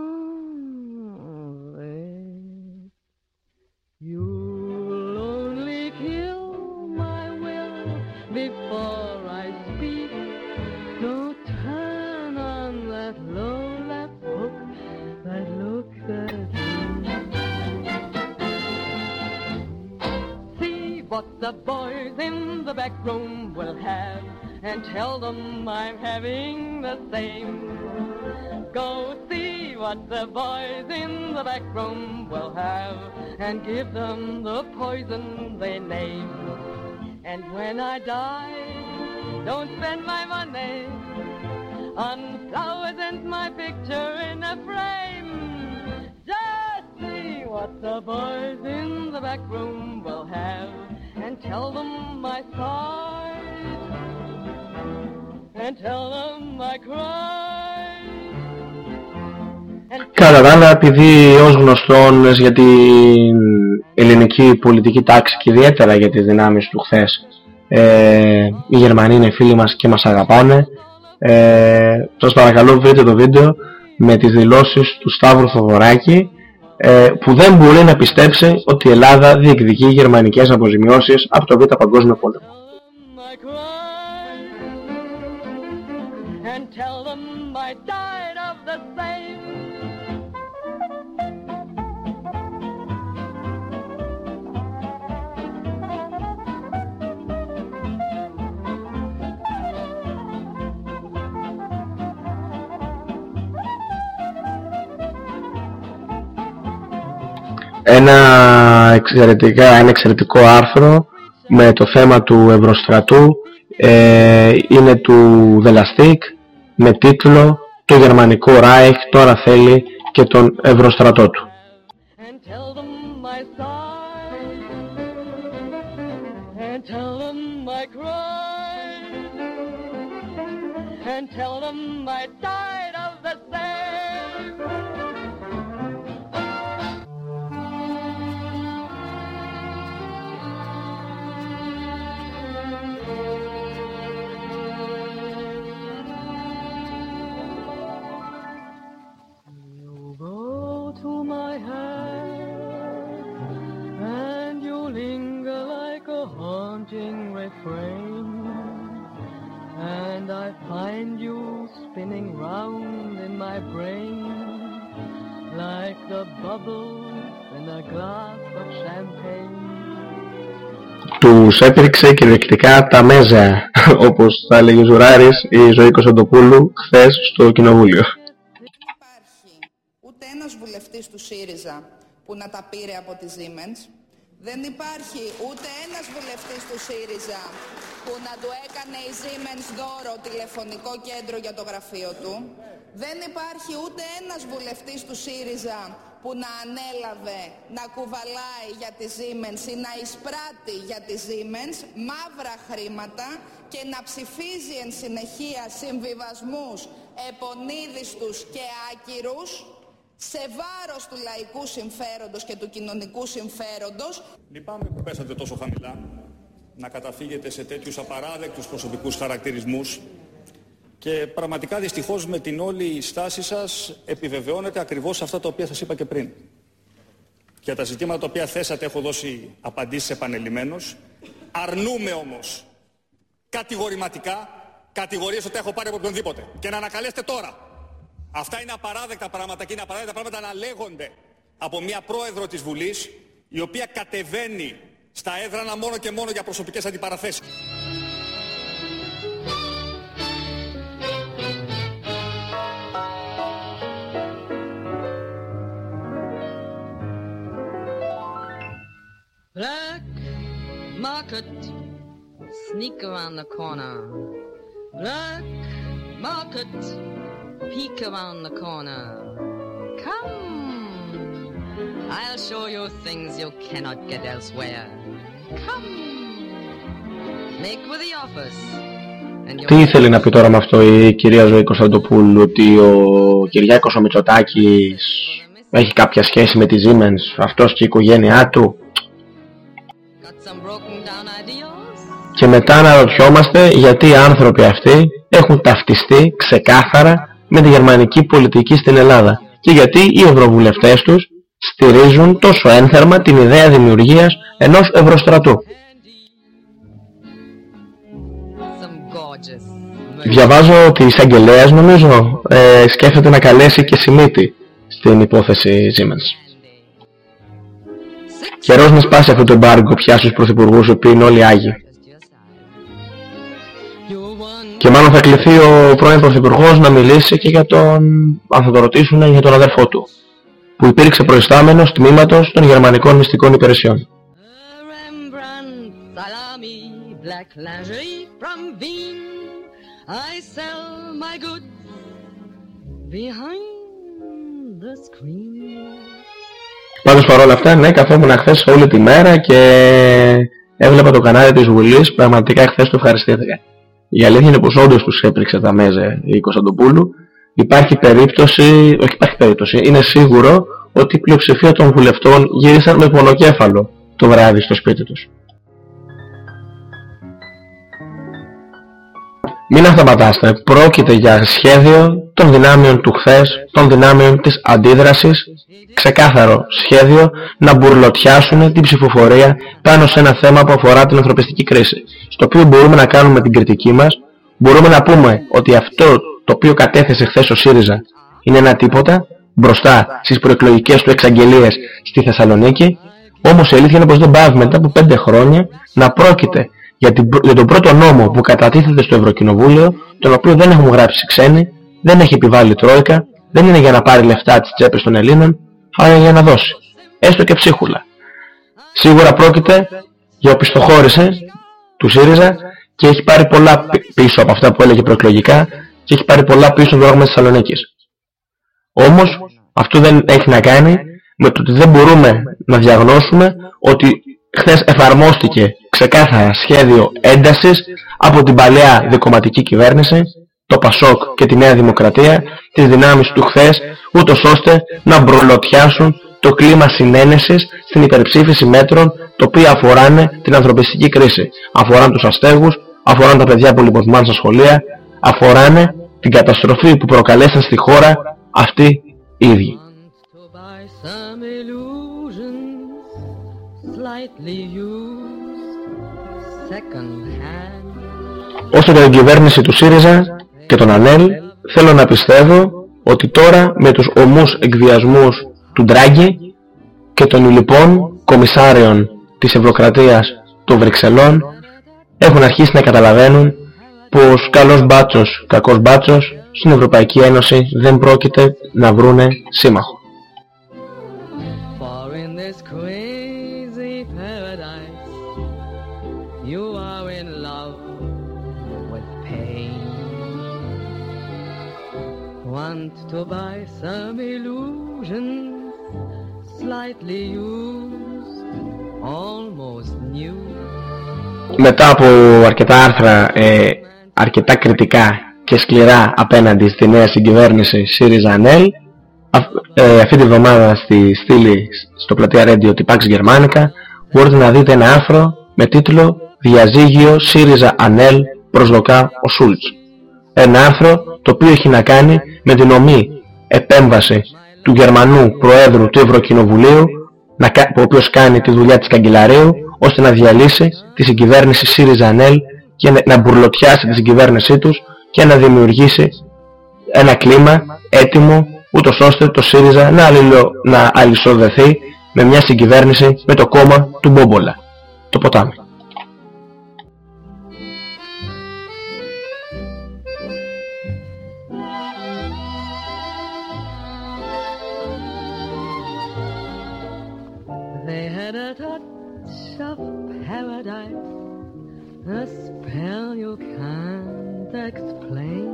what the boys in the back room will have and tell them I'm having the same. Go see what the boys in the back room will have and give them the poison they name. And when I die, don't spend my money on flowers and my picture in a frame. Just see what the boys in the back room will have and tell them I sighed and tell them I cried. Κατά τα άλλα, επειδή ως γνωστόν για την ελληνική πολιτική τάξη και ιδιαίτερα για τις δυνάμεις του χθες ε, οι Γερμανοί είναι φίλοι μας και μας αγαπάνε ε, σας παρακαλώ βρείτε το βίντεο με τις δηλώσεις του Σταύρου Θοδωράκη ε, που δεν μπορεί να πιστέψει ότι η Ελλάδα διεκδικεί γερμανικές αποζημιώσεις από το Β' Παγκόσμιο Πόλεμο. Ένα, εξαιρετικά, ένα εξαιρετικό άρθρο με το θέμα του Ευρωστρατού ε, είναι του Δελαστίκ με τίτλο «Το Γερμανικό Ράιχ τώρα θέλει και τον Ευρωστρατό του». Haunting refrain and I find you spinning round in my brain like the bubbles in a glass of champagne. Τους έπηρξε κυριολεκτικά τα μέζα, όπως θα έλεγε ο Ζουράρης ή η Ζωή Κωνσταντοπούλου χθες στο Κοινοβούλιο. ούτε ένας βουλευτής του ΣΥΡΙΖΑ που να τα πήρε από τη Siemens. Δεν υπάρχει ούτε ένας βουλευτής του ΣΥΡΙΖΑ που να του έκανε η Siemens δώρο τηλεφωνικό κέντρο για το γραφείο του. Δεν υπάρχει ούτε ένας βουλευτής του ΣΥΡΙΖΑ που να ανέλαβε να κουβαλάει για τη Siemens ή να εισπράττει για τη Siemens μαύρα χρήματα και να ψηφίζει εν συνεχεία συμβιβασμούς επονίδιστους και άκυρους σε βάρος του λαϊκού συμφέροντος και του κοινωνικού συμφέροντος Λυπάμαι που πέσατε τόσο χαμηλά να καταφύγετε σε τέτοιους απαράδεκτους προσωπικούς χαρακτηρισμούς και πραγματικά δυστυχώς με την όλη στάση σας επιβεβαιώνετε ακριβώς αυτά τα οποία σας είπα και πριν. Για τα ζητήματα τα οποία θέσατε έχω δώσει απαντήσεις επανελειμμένως. Αρνούμε όμως κατηγορηματικά κατηγορίες ότι έχω πάρει από οποιονδήποτε. Και να ανακαλέσετε τώρα. Αυτά είναι απαράδεκτα πράγματα και είναι απαράδεκτα πράγματα να λέγονται από μια πρόεδρο της Βουλής η οποία κατεβαίνει στα έδρανα μόνο και μόνο για προσωπικές αντιπαραθέσεις. Black market, sneak around the corner. Black market, peek around the corner. Come, I'll show you things you cannot get elsewhere. Come, make with the office. And Τι ήθελε να πει τώρα με αυτό η κυρία Ζωή Κωνσταντοπούλου ότι ο Κυριάκος ο Μητσοτάκης έχει κάποια σχέση με τη Siemens, αυτός και η οικογένειά του; Και μετά αναρωτιόμαστε γιατί οι άνθρωποι αυτοί έχουν ταυτιστεί ξεκάθαρα με τη γερμανική πολιτική στην Ελλάδα και γιατί οι ευρωβουλευτές τους στηρίζουν τόσο ένθερμα την ιδέα δημιουργίας ενός ευρωστρατού. Διαβάζω ότι η εισαγγελέας νομίζω ε, σκέφτεται να καλέσει και Σιμίτη στην υπόθεση Siemens. Καιρός να σπάσει αυτό το εμπάργκο πια στους πρωθυπουργούς που είναι όλοι Άγιοι. Και μάλλον θα κληθεί ο πρώην πρωθυπουργός να μιλήσει και για τον, αν θα το ρωτήσουν, για τον αδερφό του, που υπήρξε προϊστάμενος τμήματος των γερμανικών μυστικών υπηρεσιών. black lingerie from Wien. I sell my goods behind the screen. Πάντως παρόλα αυτά, ναι, καθόμουν χθες όλη τη μέρα και έβλεπα το κανάλι της Βουλής, πραγματικά χθες το ευχαριστήθηκα. Η αλήθεια είναι πως όντως τους έπληξε τα μέζε η Κωνσταντοπούλου. Υπάρχει περίπτωση, όχι υπάρχει περίπτωση, είναι σίγουρο ότι η πλειοψηφία των βουλευτών γύρισαν με πονοκέφαλο το βράδυ στο σπίτι τους. Μην αυταπατάστε. Πρόκειται για σχέδιο των δυνάμεων του χθες, των δυνάμεων της αντίδρασης, ξεκάθαρο σχέδιο να μπουρλωτιάσουν την ψηφοφορία πάνω σε ένα θέμα που αφορά την ανθρωπιστική κρίση. Στο οποίο μπορούμε να κάνουμε την κριτική μας, μπορούμε να πούμε ότι αυτό το οποίο κατέθεσε χθες ο ΣΥΡΙΖΑ είναι ένα τίποτα μπροστά στις προεκλογικές του εξαγγελίες στη Θεσσαλονίκη, όμως η αλήθεια είναι πως δεν πάει μετά από πέντε χρόνια να πρόκειται για, την, για τον πρώτο νόμο που κατατίθεται στο Ευρωκοινοβούλιο, τον οποίο δεν έχουν γράψει ξένοι, δεν έχει επιβάλει Τρόικα, δεν είναι για να πάρει λεφτά τις τσέπες των Ελλήνων, αλλά για να δώσει. Έστω και ψίχουλα. Σίγουρα πρόκειται για οπισθοχώρηση του ΣΥΡΙΖΑ και έχει πάρει πολλά πίσω από αυτά που έλεγε προεκλογικά και έχει πάρει πολλά πίσω το δόγμα της Θεσσαλονίκης. Όμως αυτό δεν έχει να κάνει με το ότι δεν μπορούμε να διαγνώσουμε ότι χθες εφαρμόστηκε ξεκάθαρα σχέδιο έντασης από την παλαιά δικοματική κυβέρνηση, το ΠΑΣΟΚ και τη Νέα Δημοκρατία, τις δυνάμεις του χθες, ούτως ώστε να μπρολοτιάσουν το κλίμα συνένεσης στην υπερψήφιση μέτρων το οποίο αφοράνε την ανθρωπιστική κρίση. Αφοράνε τους αστέγους, αφοράνε τα παιδιά που λιποθυμάνε στα σχολεία, αφοράνε την καταστροφή που προκαλέσαν στη χώρα αυτοί οι ίδιοι. Όσο για την κυβέρνηση του ΣΥΡΙΖΑ και τον ΑΝΕΛ, θέλω να πιστεύω ότι τώρα με τους ομούς εκβιασμούς του Ντράγκη και των λοιπόν κομισάριων της Ευρωκρατίας των Βρυξελών έχουν αρχίσει να καταλαβαίνουν πως καλός μπάτσος, κακός μπάτσος στην Ευρωπαϊκή Ένωση δεν πρόκειται να βρούνε σύμμαχο. Want to buy some illusions, slightly used, almost new. Μετά από αρκετά άρθρα, ε, αρκετά κριτικά και σκληρά απέναντι στη νέα συγκυβέρνηση ΣΥΡΙΖΑ ΑΝΕΛ, ε, αυτή τη βδομάδα στη στήλη στο πλατεία Radio Tipax Γερμανικά μπορείτε να δείτε ένα άρθρο με τίτλο «Διαζύγιο ΣΥΡΙΖΑ ΑΝΕΛ προσδοκά ο Σούλτς». Ένα άρθρο το οποίο έχει να κάνει με την ομή επέμβαση του Γερμανού Προέδρου του Ευρωκοινοβουλίου ο οποίος κάνει τη δουλειά της Καγκελαρίου ώστε να διαλύσει τη συγκυβέρνηση ΣΥΡΙΖΑ ΑΝΕΛ και να μπουρλωτιάσει τη συγκυβέρνησή τους και να δημιουργήσει ένα κλίμα έτοιμο ούτως ώστε το ΣΥΡΙΖΑ να, αλληλο, να αλυσοδεθεί με μια συγκυβέρνηση με το κόμμα του Μπόμπολα, το ποτάμι. You can't explain.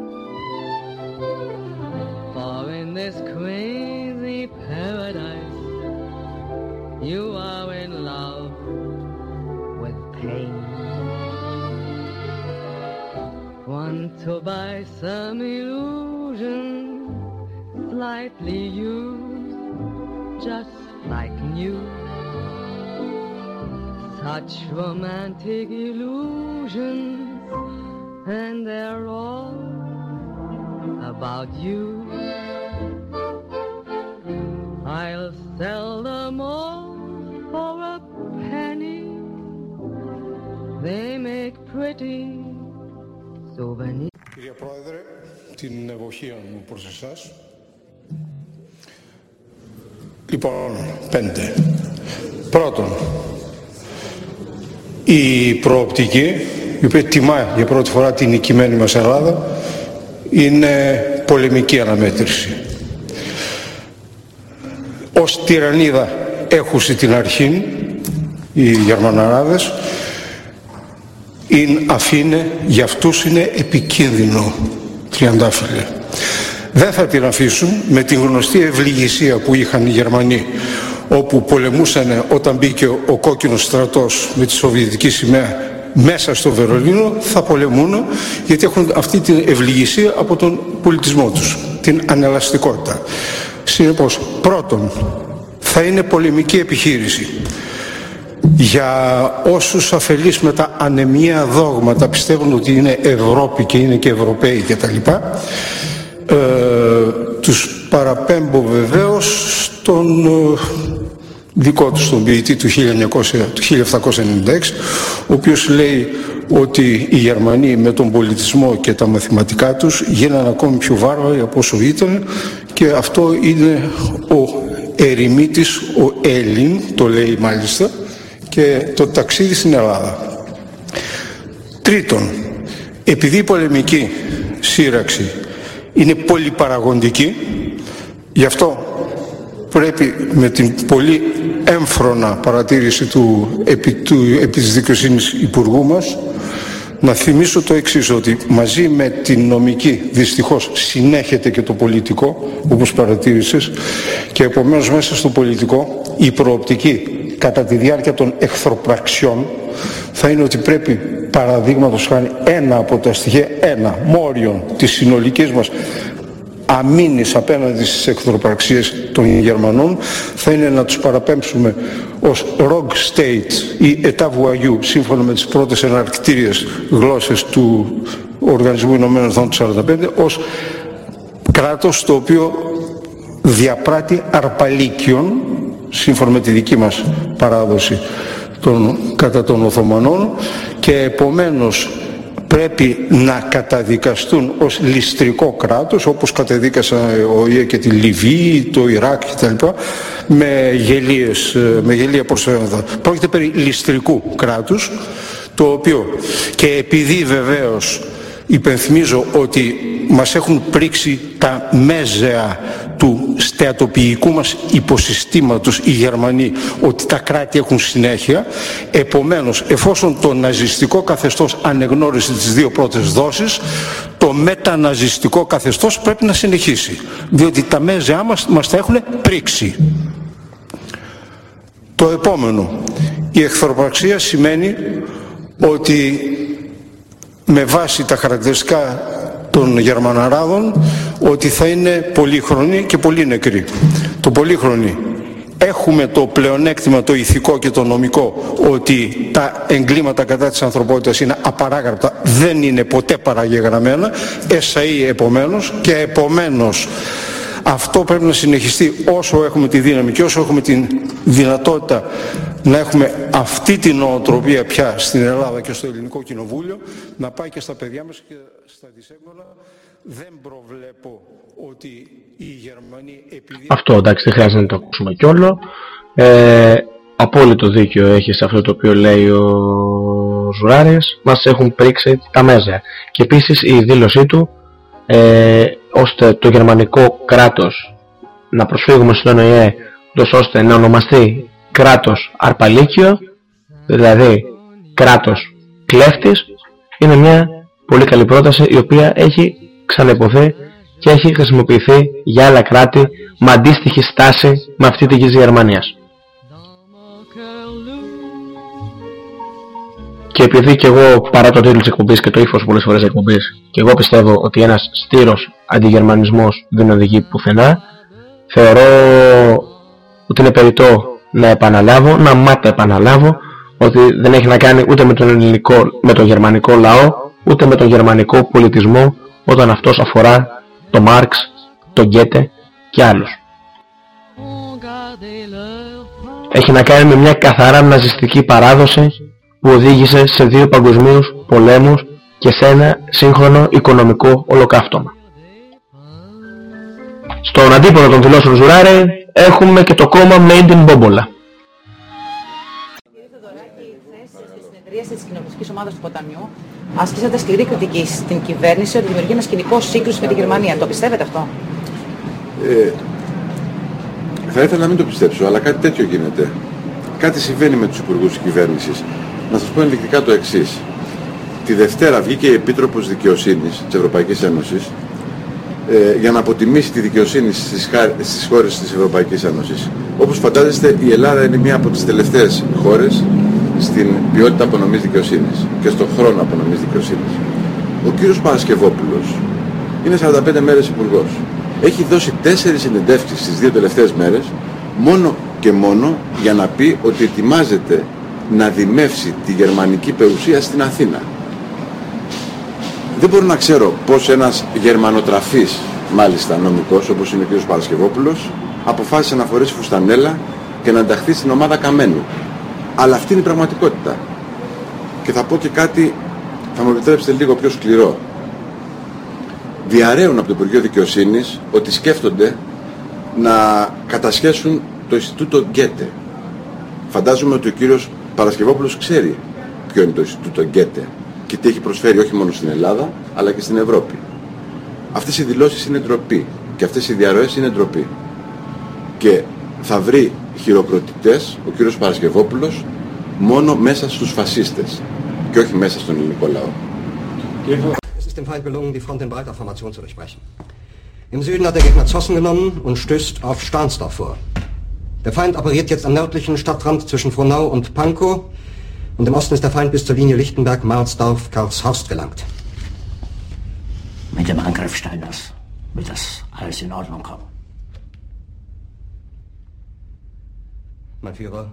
For in this crazy paradise, you are in love with pain. Want to buy some illusion, slightly used, just like new. Such romantic illusions, and they're all about you. I'll sell them all for a penny. They make pretty souvenirs. Κυρία Πρόεδρε, την ευοχία μου προς εσάς. Λοιπόν, πέντε. Πρώτον, η προοπτική, η οποία τιμά για πρώτη φορά την νικημένη μας Ελλάδα, είναι πολεμική αναμέτρηση. Ως τυραννίδα έχουσι την αρχή, οι Γερμαναράδες, είναι αφήνε, για αυτούς είναι επικίνδυνο τριαντάφυλλε. Δεν θα την αφήσουν με τη γνωστή ευληγησία που είχαν οι Γερμανοί όπου πολεμούσαν όταν μπήκε ο κόκκινος στρατός με τη Σοβιετική σημαία μέσα στο Βερολίνο θα πολεμούν γιατί έχουν αυτή την ευληγησία από τον πολιτισμό τους, την ανελαστικότητα. Συνεπώς, πρώτον, θα είναι πολεμική επιχείρηση για όσους αφελείς με τα ανεμία δόγματα πιστεύουν ότι είναι Ευρώπη και είναι και Ευρωπαίοι και τα λοιπά ε, τους παραπέμπω βεβαίως στον ε, δικό του τον ποιητή του, 1900, του 1796 ο οποίος λέει ότι οι Γερμανοί με τον πολιτισμό και τα μαθηματικά τους γίνανε ακόμη πιο βάρβαροι από όσο ήταν και αυτό είναι ο ερημίτης, ο Έλλην, το λέει μάλιστα και το ταξίδι στην Ελλάδα. Τρίτον, επειδή η πολεμική σύραξη είναι πολυπαραγοντική, γι' αυτό πρέπει με την πολύ έμφρονα παρατήρηση του, επί, του, επί της δικαιοσύνης Υπουργού μας να θυμίσω το εξής ότι μαζί με την νομική δυστυχώς συνέχεται και το πολιτικό όπως παρατήρησες και επομένως μέσα στο πολιτικό η προοπτική κατά τη διάρκεια των εχθροπραξιών θα είναι ότι πρέπει παραδείγματος χάρη ένα από τα στοιχεία, ένα μόριο της συνολικής μας αμήνης απέναντι στις εχθροπραξίες των Γερμανών. Θα είναι να τους παραπέμψουμε ως rogue state ή état voyou σύμφωνα με τις πρώτες εναρκτήριες γλώσσες του Οργανισμού Ηνωμένων Εθνών του 1945 ως κράτος το οποίο διαπράττει αρπαλίκιον σύμφωνα με τη δική μας παράδοση των, κατά των Οθωμανών και επομένως πρέπει να καταδικαστούν ως ληστρικό κράτος όπως κατεδίκασαν ο ΙΕ και τη Λιβύη, το Ιράκ κτλ. με, γελίες, με γελία προσφέροντα. Πρόκειται περί ληστρικού κράτους το οποίο και επειδή βεβαίως υπενθυμίζω ότι μας έχουν πρίξει τα μέζεα του στεατοποιικού μας υποσυστήματος οι Γερμανοί ότι τα κράτη έχουν συνέχεια. Επομένως εφόσον το ναζιστικό καθεστώς ανεγνώρισε τις δύο πρώτες δόσεις το μεταναζιστικό καθεστώς πρέπει να συνεχίσει διότι τα μέζεά μας μας τα έχουν πρίξει. Το επόμενο. Η εχθροπραξία σημαίνει ότι με βάση τα χαρακτηριστικά των Γερμαναράδων ότι θα είναι πολύχρονοι και πολύ νεκροί. Το πολύχρονοι έχουμε το πλεονέκτημα το ηθικό και το νομικό ότι τα εγκλήματα κατά της ανθρωπότητας είναι απαράγραπτα, δεν είναι ποτέ παραγεγραμμένα, εσαΐ επομένως και επομένως αυτό πρέπει να συνεχιστεί όσο έχουμε τη δύναμη και όσο έχουμε τη δυνατότητα να έχουμε αυτή την νοοτροπία πια στην Ελλάδα και στο Ελληνικό Κοινοβούλιο να πάει και στα παιδιά μας και στα δισέγγωνα. Δεν προβλέπω ότι οι Γερμανοί επειδή... Αυτό εντάξει δεν χρειάζεται να το ακούσουμε κι όλο. Ε, απόλυτο δίκιο έχει σε αυτό το οποίο λέει ο Ζουράρης. Μας έχουν πρίξει τα μέζα. Και επίσης η δήλωσή του ε, ώστε το γερμανικό κράτος να προσφύγουμε στον ΟΗΕ ώστε να ονομαστεί κράτος αρπαλίκιο δηλαδή κράτος κλέφτης, είναι μια πολύ καλή πρόταση η οποία έχει ξαναϋποθεί και έχει χρησιμοποιηθεί για άλλα κράτη με αντίστοιχη στάση με αυτή τη της Γερμανίας. Και επειδή και εγώ παρά το τίτλο της εκπομπής και το ύφος πολλές φορές της εκπομπής και εγώ πιστεύω ότι ένας στήρος αντιγερμανισμός δεν οδηγεί πουθενά θεωρώ ότι είναι περιττό να επαναλάβω, να μάτα επαναλάβω ότι δεν έχει να κάνει ούτε με τον ελληνικό, με τον γερμανικό λαό ούτε με τον γερμανικό πολιτισμό όταν αυτός αφορά το Μάρξ, τον Γκέτε και άλλους. Έχει να κάνει με μια καθαρά ναζιστική παράδοση που οδήγησε σε δύο παγκοσμίους πολέμους και σε ένα σύγχρονο οικονομικό ολοκαύτωμα. Στον αντίποδο των δηλώσεων Ζουράρε έχουμε και το κόμμα Made in Bombola. της κοινοβουλευτικής ομάδας του Ποταμιού άσκησατε σκληρή κριτική στην κυβέρνηση ότι δημιουργεί ένα σκηνικό σύγκρουση με τη Γερμανία. Το πιστεύετε αυτό; Ε, θα ήθελα να μην το πιστέψω, αλλά κάτι τέτοιο γίνεται. Κάτι συμβαίνει με τους υπουργούς της κυβέρνησης. Να σας πω ενδεικτικά το εξής. Τη Δευτέρα βγήκε η Επίτροπος Δικαιοσύνης της Ευρωπαϊκής Ένωσης ε, για να αποτιμήσει τη δικαιοσύνη στις, στις χώρες της Ευρωπαϊκής Ένωσης. Όπως φαντάζεστε η Ελλάδα είναι μία από τις τελευταίες χώρες στην ποιότητα απονομής δικαιοσύνης και στον χρόνο απονομής δικαιοσύνης. Ο κύριος Παρασκευόπουλος είναι 45 μέρες υπουργός. Έχει δώσει τέσσερις συνεντεύξεις στις δύο τελευταίες μέρες μόνο και μόνο για να πει ότι ετοιμάζεται να δημεύσει τη γερμανική περιουσία στην Αθήνα. Δεν μπορώ να ξέρω πώς ένας γερμανοτραφής, μάλιστα νομικός, όπως είναι ο κ. Παρασκευόπουλος, αποφάσισε να φορέσει φουστανέλα και να ενταχθεί στην ομάδα Καμένου. Αλλά αυτή είναι η πραγματικότητα. Και θα πω και κάτι, θα μου επιτρέψετε λίγο πιο σκληρό. Διαρρέουν από το Υπουργείο Δικαιοσύνης ότι σκέφτονται να κατασχέσουν το Ινστιτούτο Γκέτε. Φαντάζομαι ότι ο κύριος Παρασκευόπουλος ξέρει ποιο είναι το Ινστιτούτο Γκέτε και τι έχει προσφέρει όχι μόνο στην Ελλάδα αλλά και στην Ευρώπη. Αυτές οι δηλώσεις είναι ντροπή και αυτές οι διαρροές είναι ντροπή. Και θα βρει χειροκροτητές ο κύριος Παρασκευόπουλος μόνο μέσα στους φασίστες και όχι μέσα στον ελληνικό λαό. Es ist dem Feind gelungen, die Front in breiter Formation zu durchbrechen. Im Süden hat der Gegner Zossen genommen und stößt auf Stahnsdorf vor. Der Feind operiert jetzt am nördlichen Stadtrand zwischen Frohnau und Pankow und im Osten ist der Feind bis zur Linie Lichtenberg-Marsdorf-Karlshorst gelangt. Mit dem Angriff Steiners wird das alles in Ordnung kommen. Mein Führer,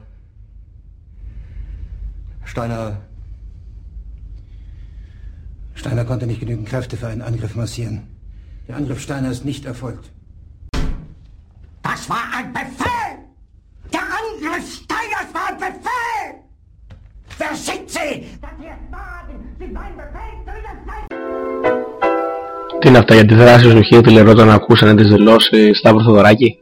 Steiner... Steiner konnte nicht genügend Kräfte für einen Angriff massieren. Der Angriff Steiner ist nicht erfolgt. Das war ein Befehl! Der Angriff Steiners war ein Befehl! Wer sind Sie? Dass Sie es wagen, sich meinen Befehl zu widersetzen? Τι είναι αυτά για τη δράση σου Χίτλερ όταν ακούσανε τις δηλώσεις Σταύρο Θοδωράκη.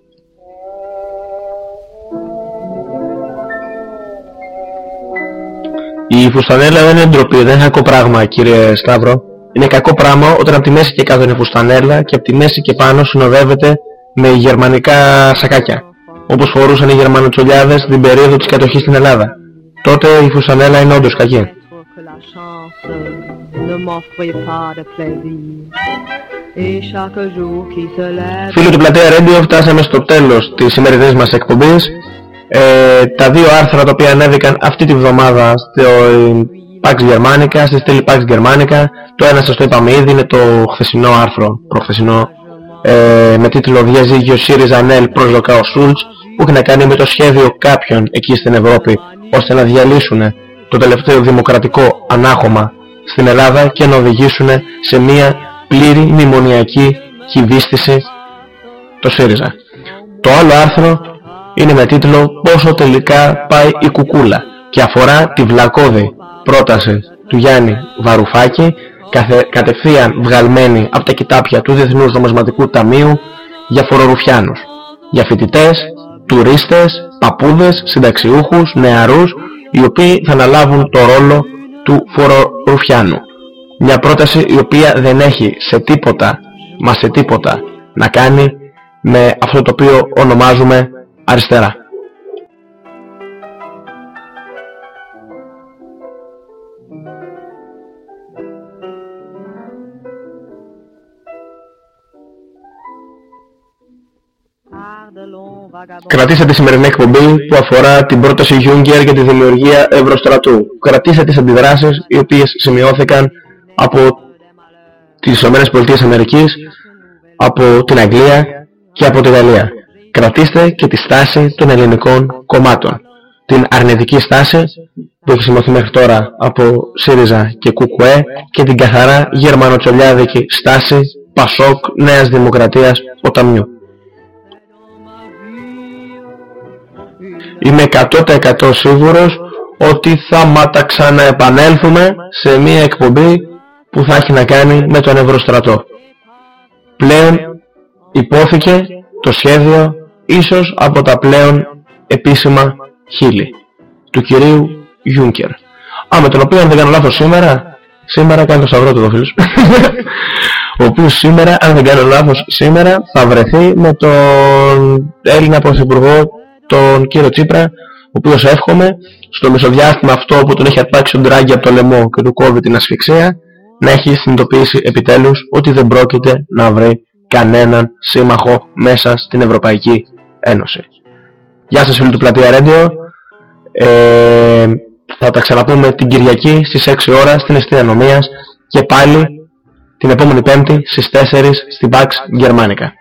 Η φουστανέλα δεν είναι ντροπή, δεν είναι κακό πράγμα κύριε Σταύρο. Είναι κακό πράγμα όταν από τη μέση και κάτω είναι φουστανέλα και από τη μέση και πάνω συνοδεύεται με γερμανικά σακάκια. Όπως φορούσαν οι Γερμανοτσολιάδες την περίοδο της κατοχής στην Ελλάδα. Τότε η φουστανέλα είναι όντως κακή. Φίλοι του Πλατεία Radio, φτάσαμε στο τέλος της σημερινής μας εκπομπής. Ε, τα δύο άρθρα τα οποία ανέβηκαν αυτή τη βδομάδα στο Pax Germanica, στη στήλη Pax Germanica. Το ένα σας το είπαμε ήδη, είναι το χθεσινό άρθρο, προχθεσινό, ε, με τίτλο «Διαζύγιο ΣΥΡΙΖΑ ΝΕΛ προσδοκά ο Σούλτς» που έχει να κάνει με το σχέδιο κάποιων εκεί στην Ευρώπη ώστε να διαλύσουν το τελευταίο δημοκρατικό ανάχωμα στην Ελλάδα και να οδηγήσουν σε μια πλήρη μνημονιακή κυβίστηση το ΣΥΡΙΖΑ. Το άλλο άρθρο είναι με τίτλο «Πόσο τελικά πάει η κουκούλα» και αφορά τη βλακώδη πρόταση του Γιάννη Βαρουφάκη καθε, κατευθείαν βγαλμένη από τα κοιτάπια του Διεθνούς Νομισματικού Ταμείου για φορορουφιάνους, για φοιτητές, τουρίστες, παππούδες, συνταξιούχους, νεαρούς οι οποίοι θα αναλάβουν το ρόλο του φορορουφιάνου. Μια πρόταση η οποία δεν έχει σε τίποτα, μα σε τίποτα να κάνει με αυτό το οποίο ονομάζουμε αριστερά. Κρατήστε τη σημερινή εκπομπή που αφορά την πρόταση Juncker για τη δημιουργία Ευρωστρατού. Κρατήστε τις αντιδράσεις οι οποίες σημειώθηκαν από τις ΗΠΑ, από την Αγγλία και από τη Γαλλία. Κρατήστε και τη στάση των ελληνικών κομμάτων. Την αρνητική στάση που έχει σημειωθεί μέχρι τώρα από ΣΥΡΙΖΑ και ΚΚΕ και την καθαρά γερμανοτσολιάδικη στάση Πασόκ Νέας Δημοκρατίας Ποταμιού. Είμαι 100% σίγουρος ότι θα μα ξαναεπανέλθουμε σε μια εκπομπή που θα έχει να κάνει με τον Ευρωστρατό. Πλέον υπόθηκε το σχέδιο ίσως από τα πλέον επίσημα χείλη του κυρίου Γιούνκερ. Α, με τον οποίο αν δεν κάνω λάθος σήμερα, σήμερα κάνει το σταυρό του εδώ φίλος. ο οποίος σήμερα, αν δεν κάνω λάθος σήμερα, θα βρεθεί με τον Έλληνα Πρωθυπουργό, τον κύριο Τσίπρα, ο οποίος εύχομαι στο μεσοδιάστημα αυτό που τον έχει ατάξει τον τράγκη από το λαιμό και του κόβει την ασφυξία, να έχει συνειδητοποιήσει επιτέλους ότι δεν πρόκειται να βρει κανέναν σύμμαχο μέσα στην Ευρωπαϊκή Ένωση. Γεια σας φίλοι του Πλατεία Radio. Ε, θα τα ξαναπούμε την Κυριακή στις 6 ώρα στην Εστία Νομίας και πάλι την επόμενη Πέμπτη στις 4 στην Pax Germanica.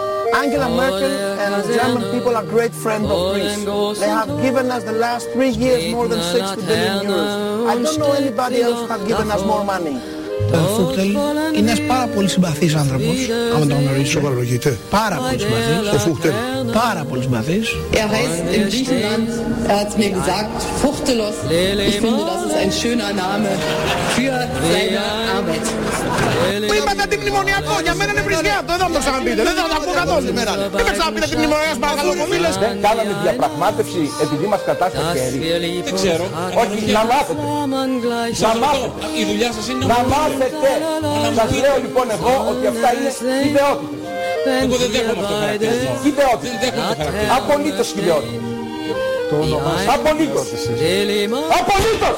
Angela Merkel and the German people are great friends of Greece. They have given us the last three years more than 60 billion euros. I don't know anybody else who has given us more money. Ο Φούχτελ είναι ένας πάρα πολύ συμπαθής άνθρωπος, άμα τον γνωρίζω. Σοβαρολογείται. Πάρα πολύ συμπαθής. Ο Φούχτελ. Πάρα πολύ συμπαθής. Er heißt in Griechenland, er hat mir gesagt, Fuchtelos. Ich finde, das ist ein schöner Name für seine Arbeit. Που είπατε αντιμνημονιακό, για μένα είναι βρισιά αυτό, δεν θα το ξαναπείτε, δεν θα το ακούω καθόλου σήμερα. Δεν θα ξαναπείτε αντιμνημονιακό, παρακαλώ, μου μίλες. Δεν κάναμε διαπραγμάτευση επειδή μας κατάσταση χέρι. Δεν ξέρω. Όχι, να μάθετε. Να μάθετε. Η δουλειά σας είναι Να μάθετε. Σας λέω λοιπόν εγώ ότι αυτά είναι ιδεότητες. Εγώ δεν δέχομαι αυτό το χαρακτηρισμό. Ιδεότητες. Δεν δέχομαι το χαρακτηρισμό. Απολύτως ιδεότητες. Απολύτως. Απολύτως.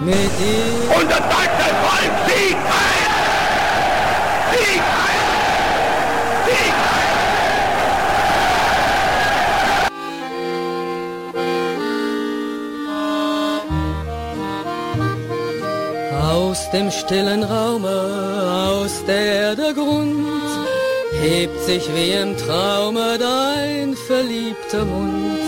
Und das deutsche Volk siegt ein! Sieg ein! Sieg ein! Aus dem stillen Raume, aus der der Grund hebt sich wie im Traume dein verliebter Mund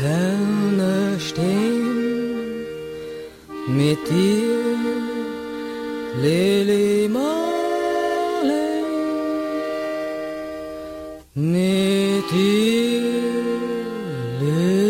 Laterne stehen? Mit dir, Lili Marley, mit dir, Lili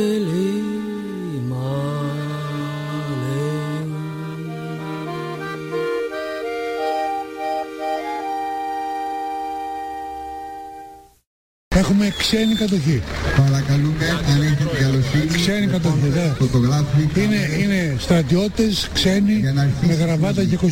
Έχουμε ξένη κατοχή. Παρακαλούμε, αν έχετε την καλοσύνη, Ξένη κατοχή, ναι. φωτογράφοι. Είναι, είναι στρατιώτες, ξένοι, με γραβάτα και